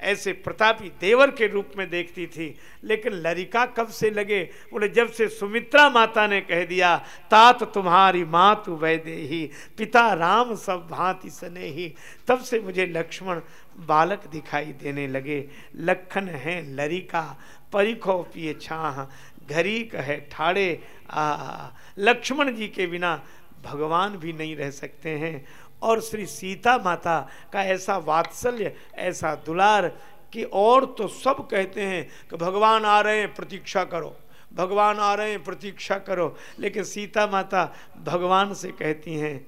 ऐसे प्रतापी देवर के रूप में देखती थी, लेकिन लरिका कब से लगे? बोले, जब से सुमित्रा माता ने कह दिया, तात तुम्हारी मातु वैदेही, पिता राम सब भांति सने ही तब से मुझे लक्ष्मण बालक दिखाई देने लगे। लखन है लरिका, परिखो पिए छाह घरी कहे ठाड़े। आ, लक्ष्मण जी के बिना भगवान भी नहीं रह सकते हैं। और श्री सीता माता का ऐसा वात्सल्य, ऐसा दुलार कि और तो सब कहते हैं कि भगवान आ रहे हैं, प्रतीक्षा करो। भगवान आ रहे हैं, प्रतीक्षा करो। लेकिन सीता माता भगवान से कहती हैं,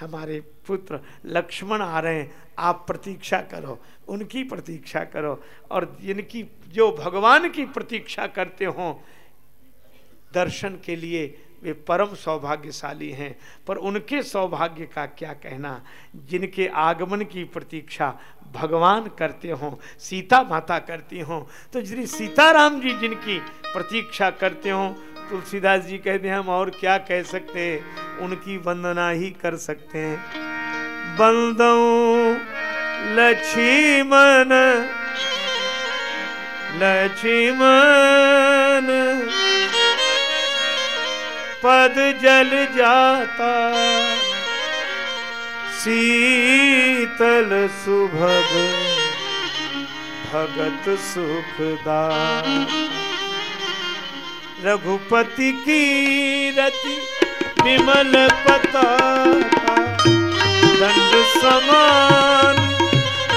हमारे पुत्र लक्ष्मण आ रहे हैं, आप प्रतीक्षा करो, उनकी प्रतीक्षा करो। और जिनकी, जो भगवान की प्रतीक्षा करते हों, दर्शन के लिए वे परम सौभाग्यशाली हैं। पर उनके सौभाग्य का क्या कहना? जिनके आगमन की प्रतीक्षा भगवान करते हों, सीता माता करती हों तो श्री सीताराम जी जिनकी प्रतीक्षा करते हों, तुलसीदास जी कहते हैं, हम और क्या कह सकते हैं? उनकी वंदना ही कर सकते हैं। बंदो लक्ष्मण लक्ष्मण पद जल जाता। शीतल सुभग, भगत सुखदा। रघुपति की रति विमल पता दंड समान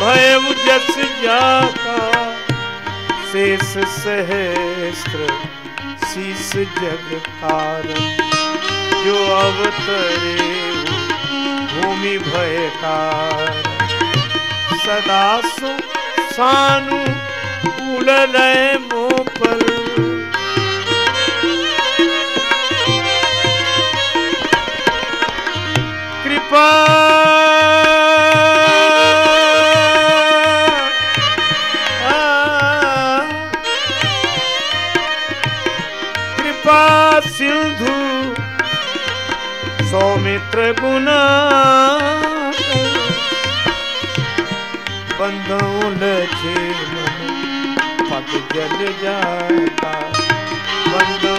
भय जस जाता। शेष सहस्त्र शीस जग कारण जो अवतरे भूमि भयकार। सदा सानु उड़ल मोपल। कृपा सौमित्र गुना बंधु पग जल जाता। बंधु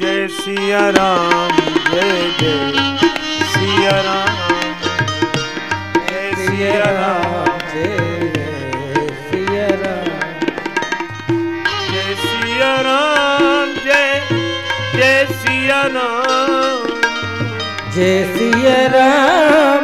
जय सिया राम जय जय। राम हे सिया राम जय सिया राम जय सिया राम जय जय सिया जय सिया राम।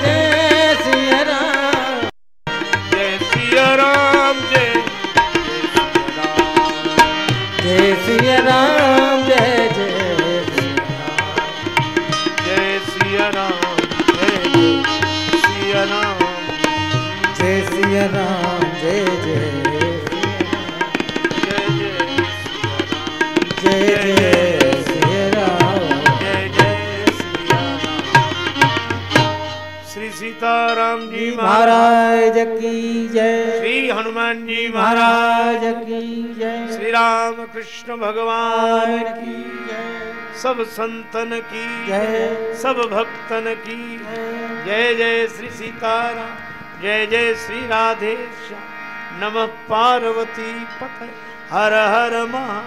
कृष्ण भगवान की सब संतन की जय। सब भक्तन की जय। जय श्री सीताराम जय जय श्री राधेश नमः पार्वती पते हर हर महा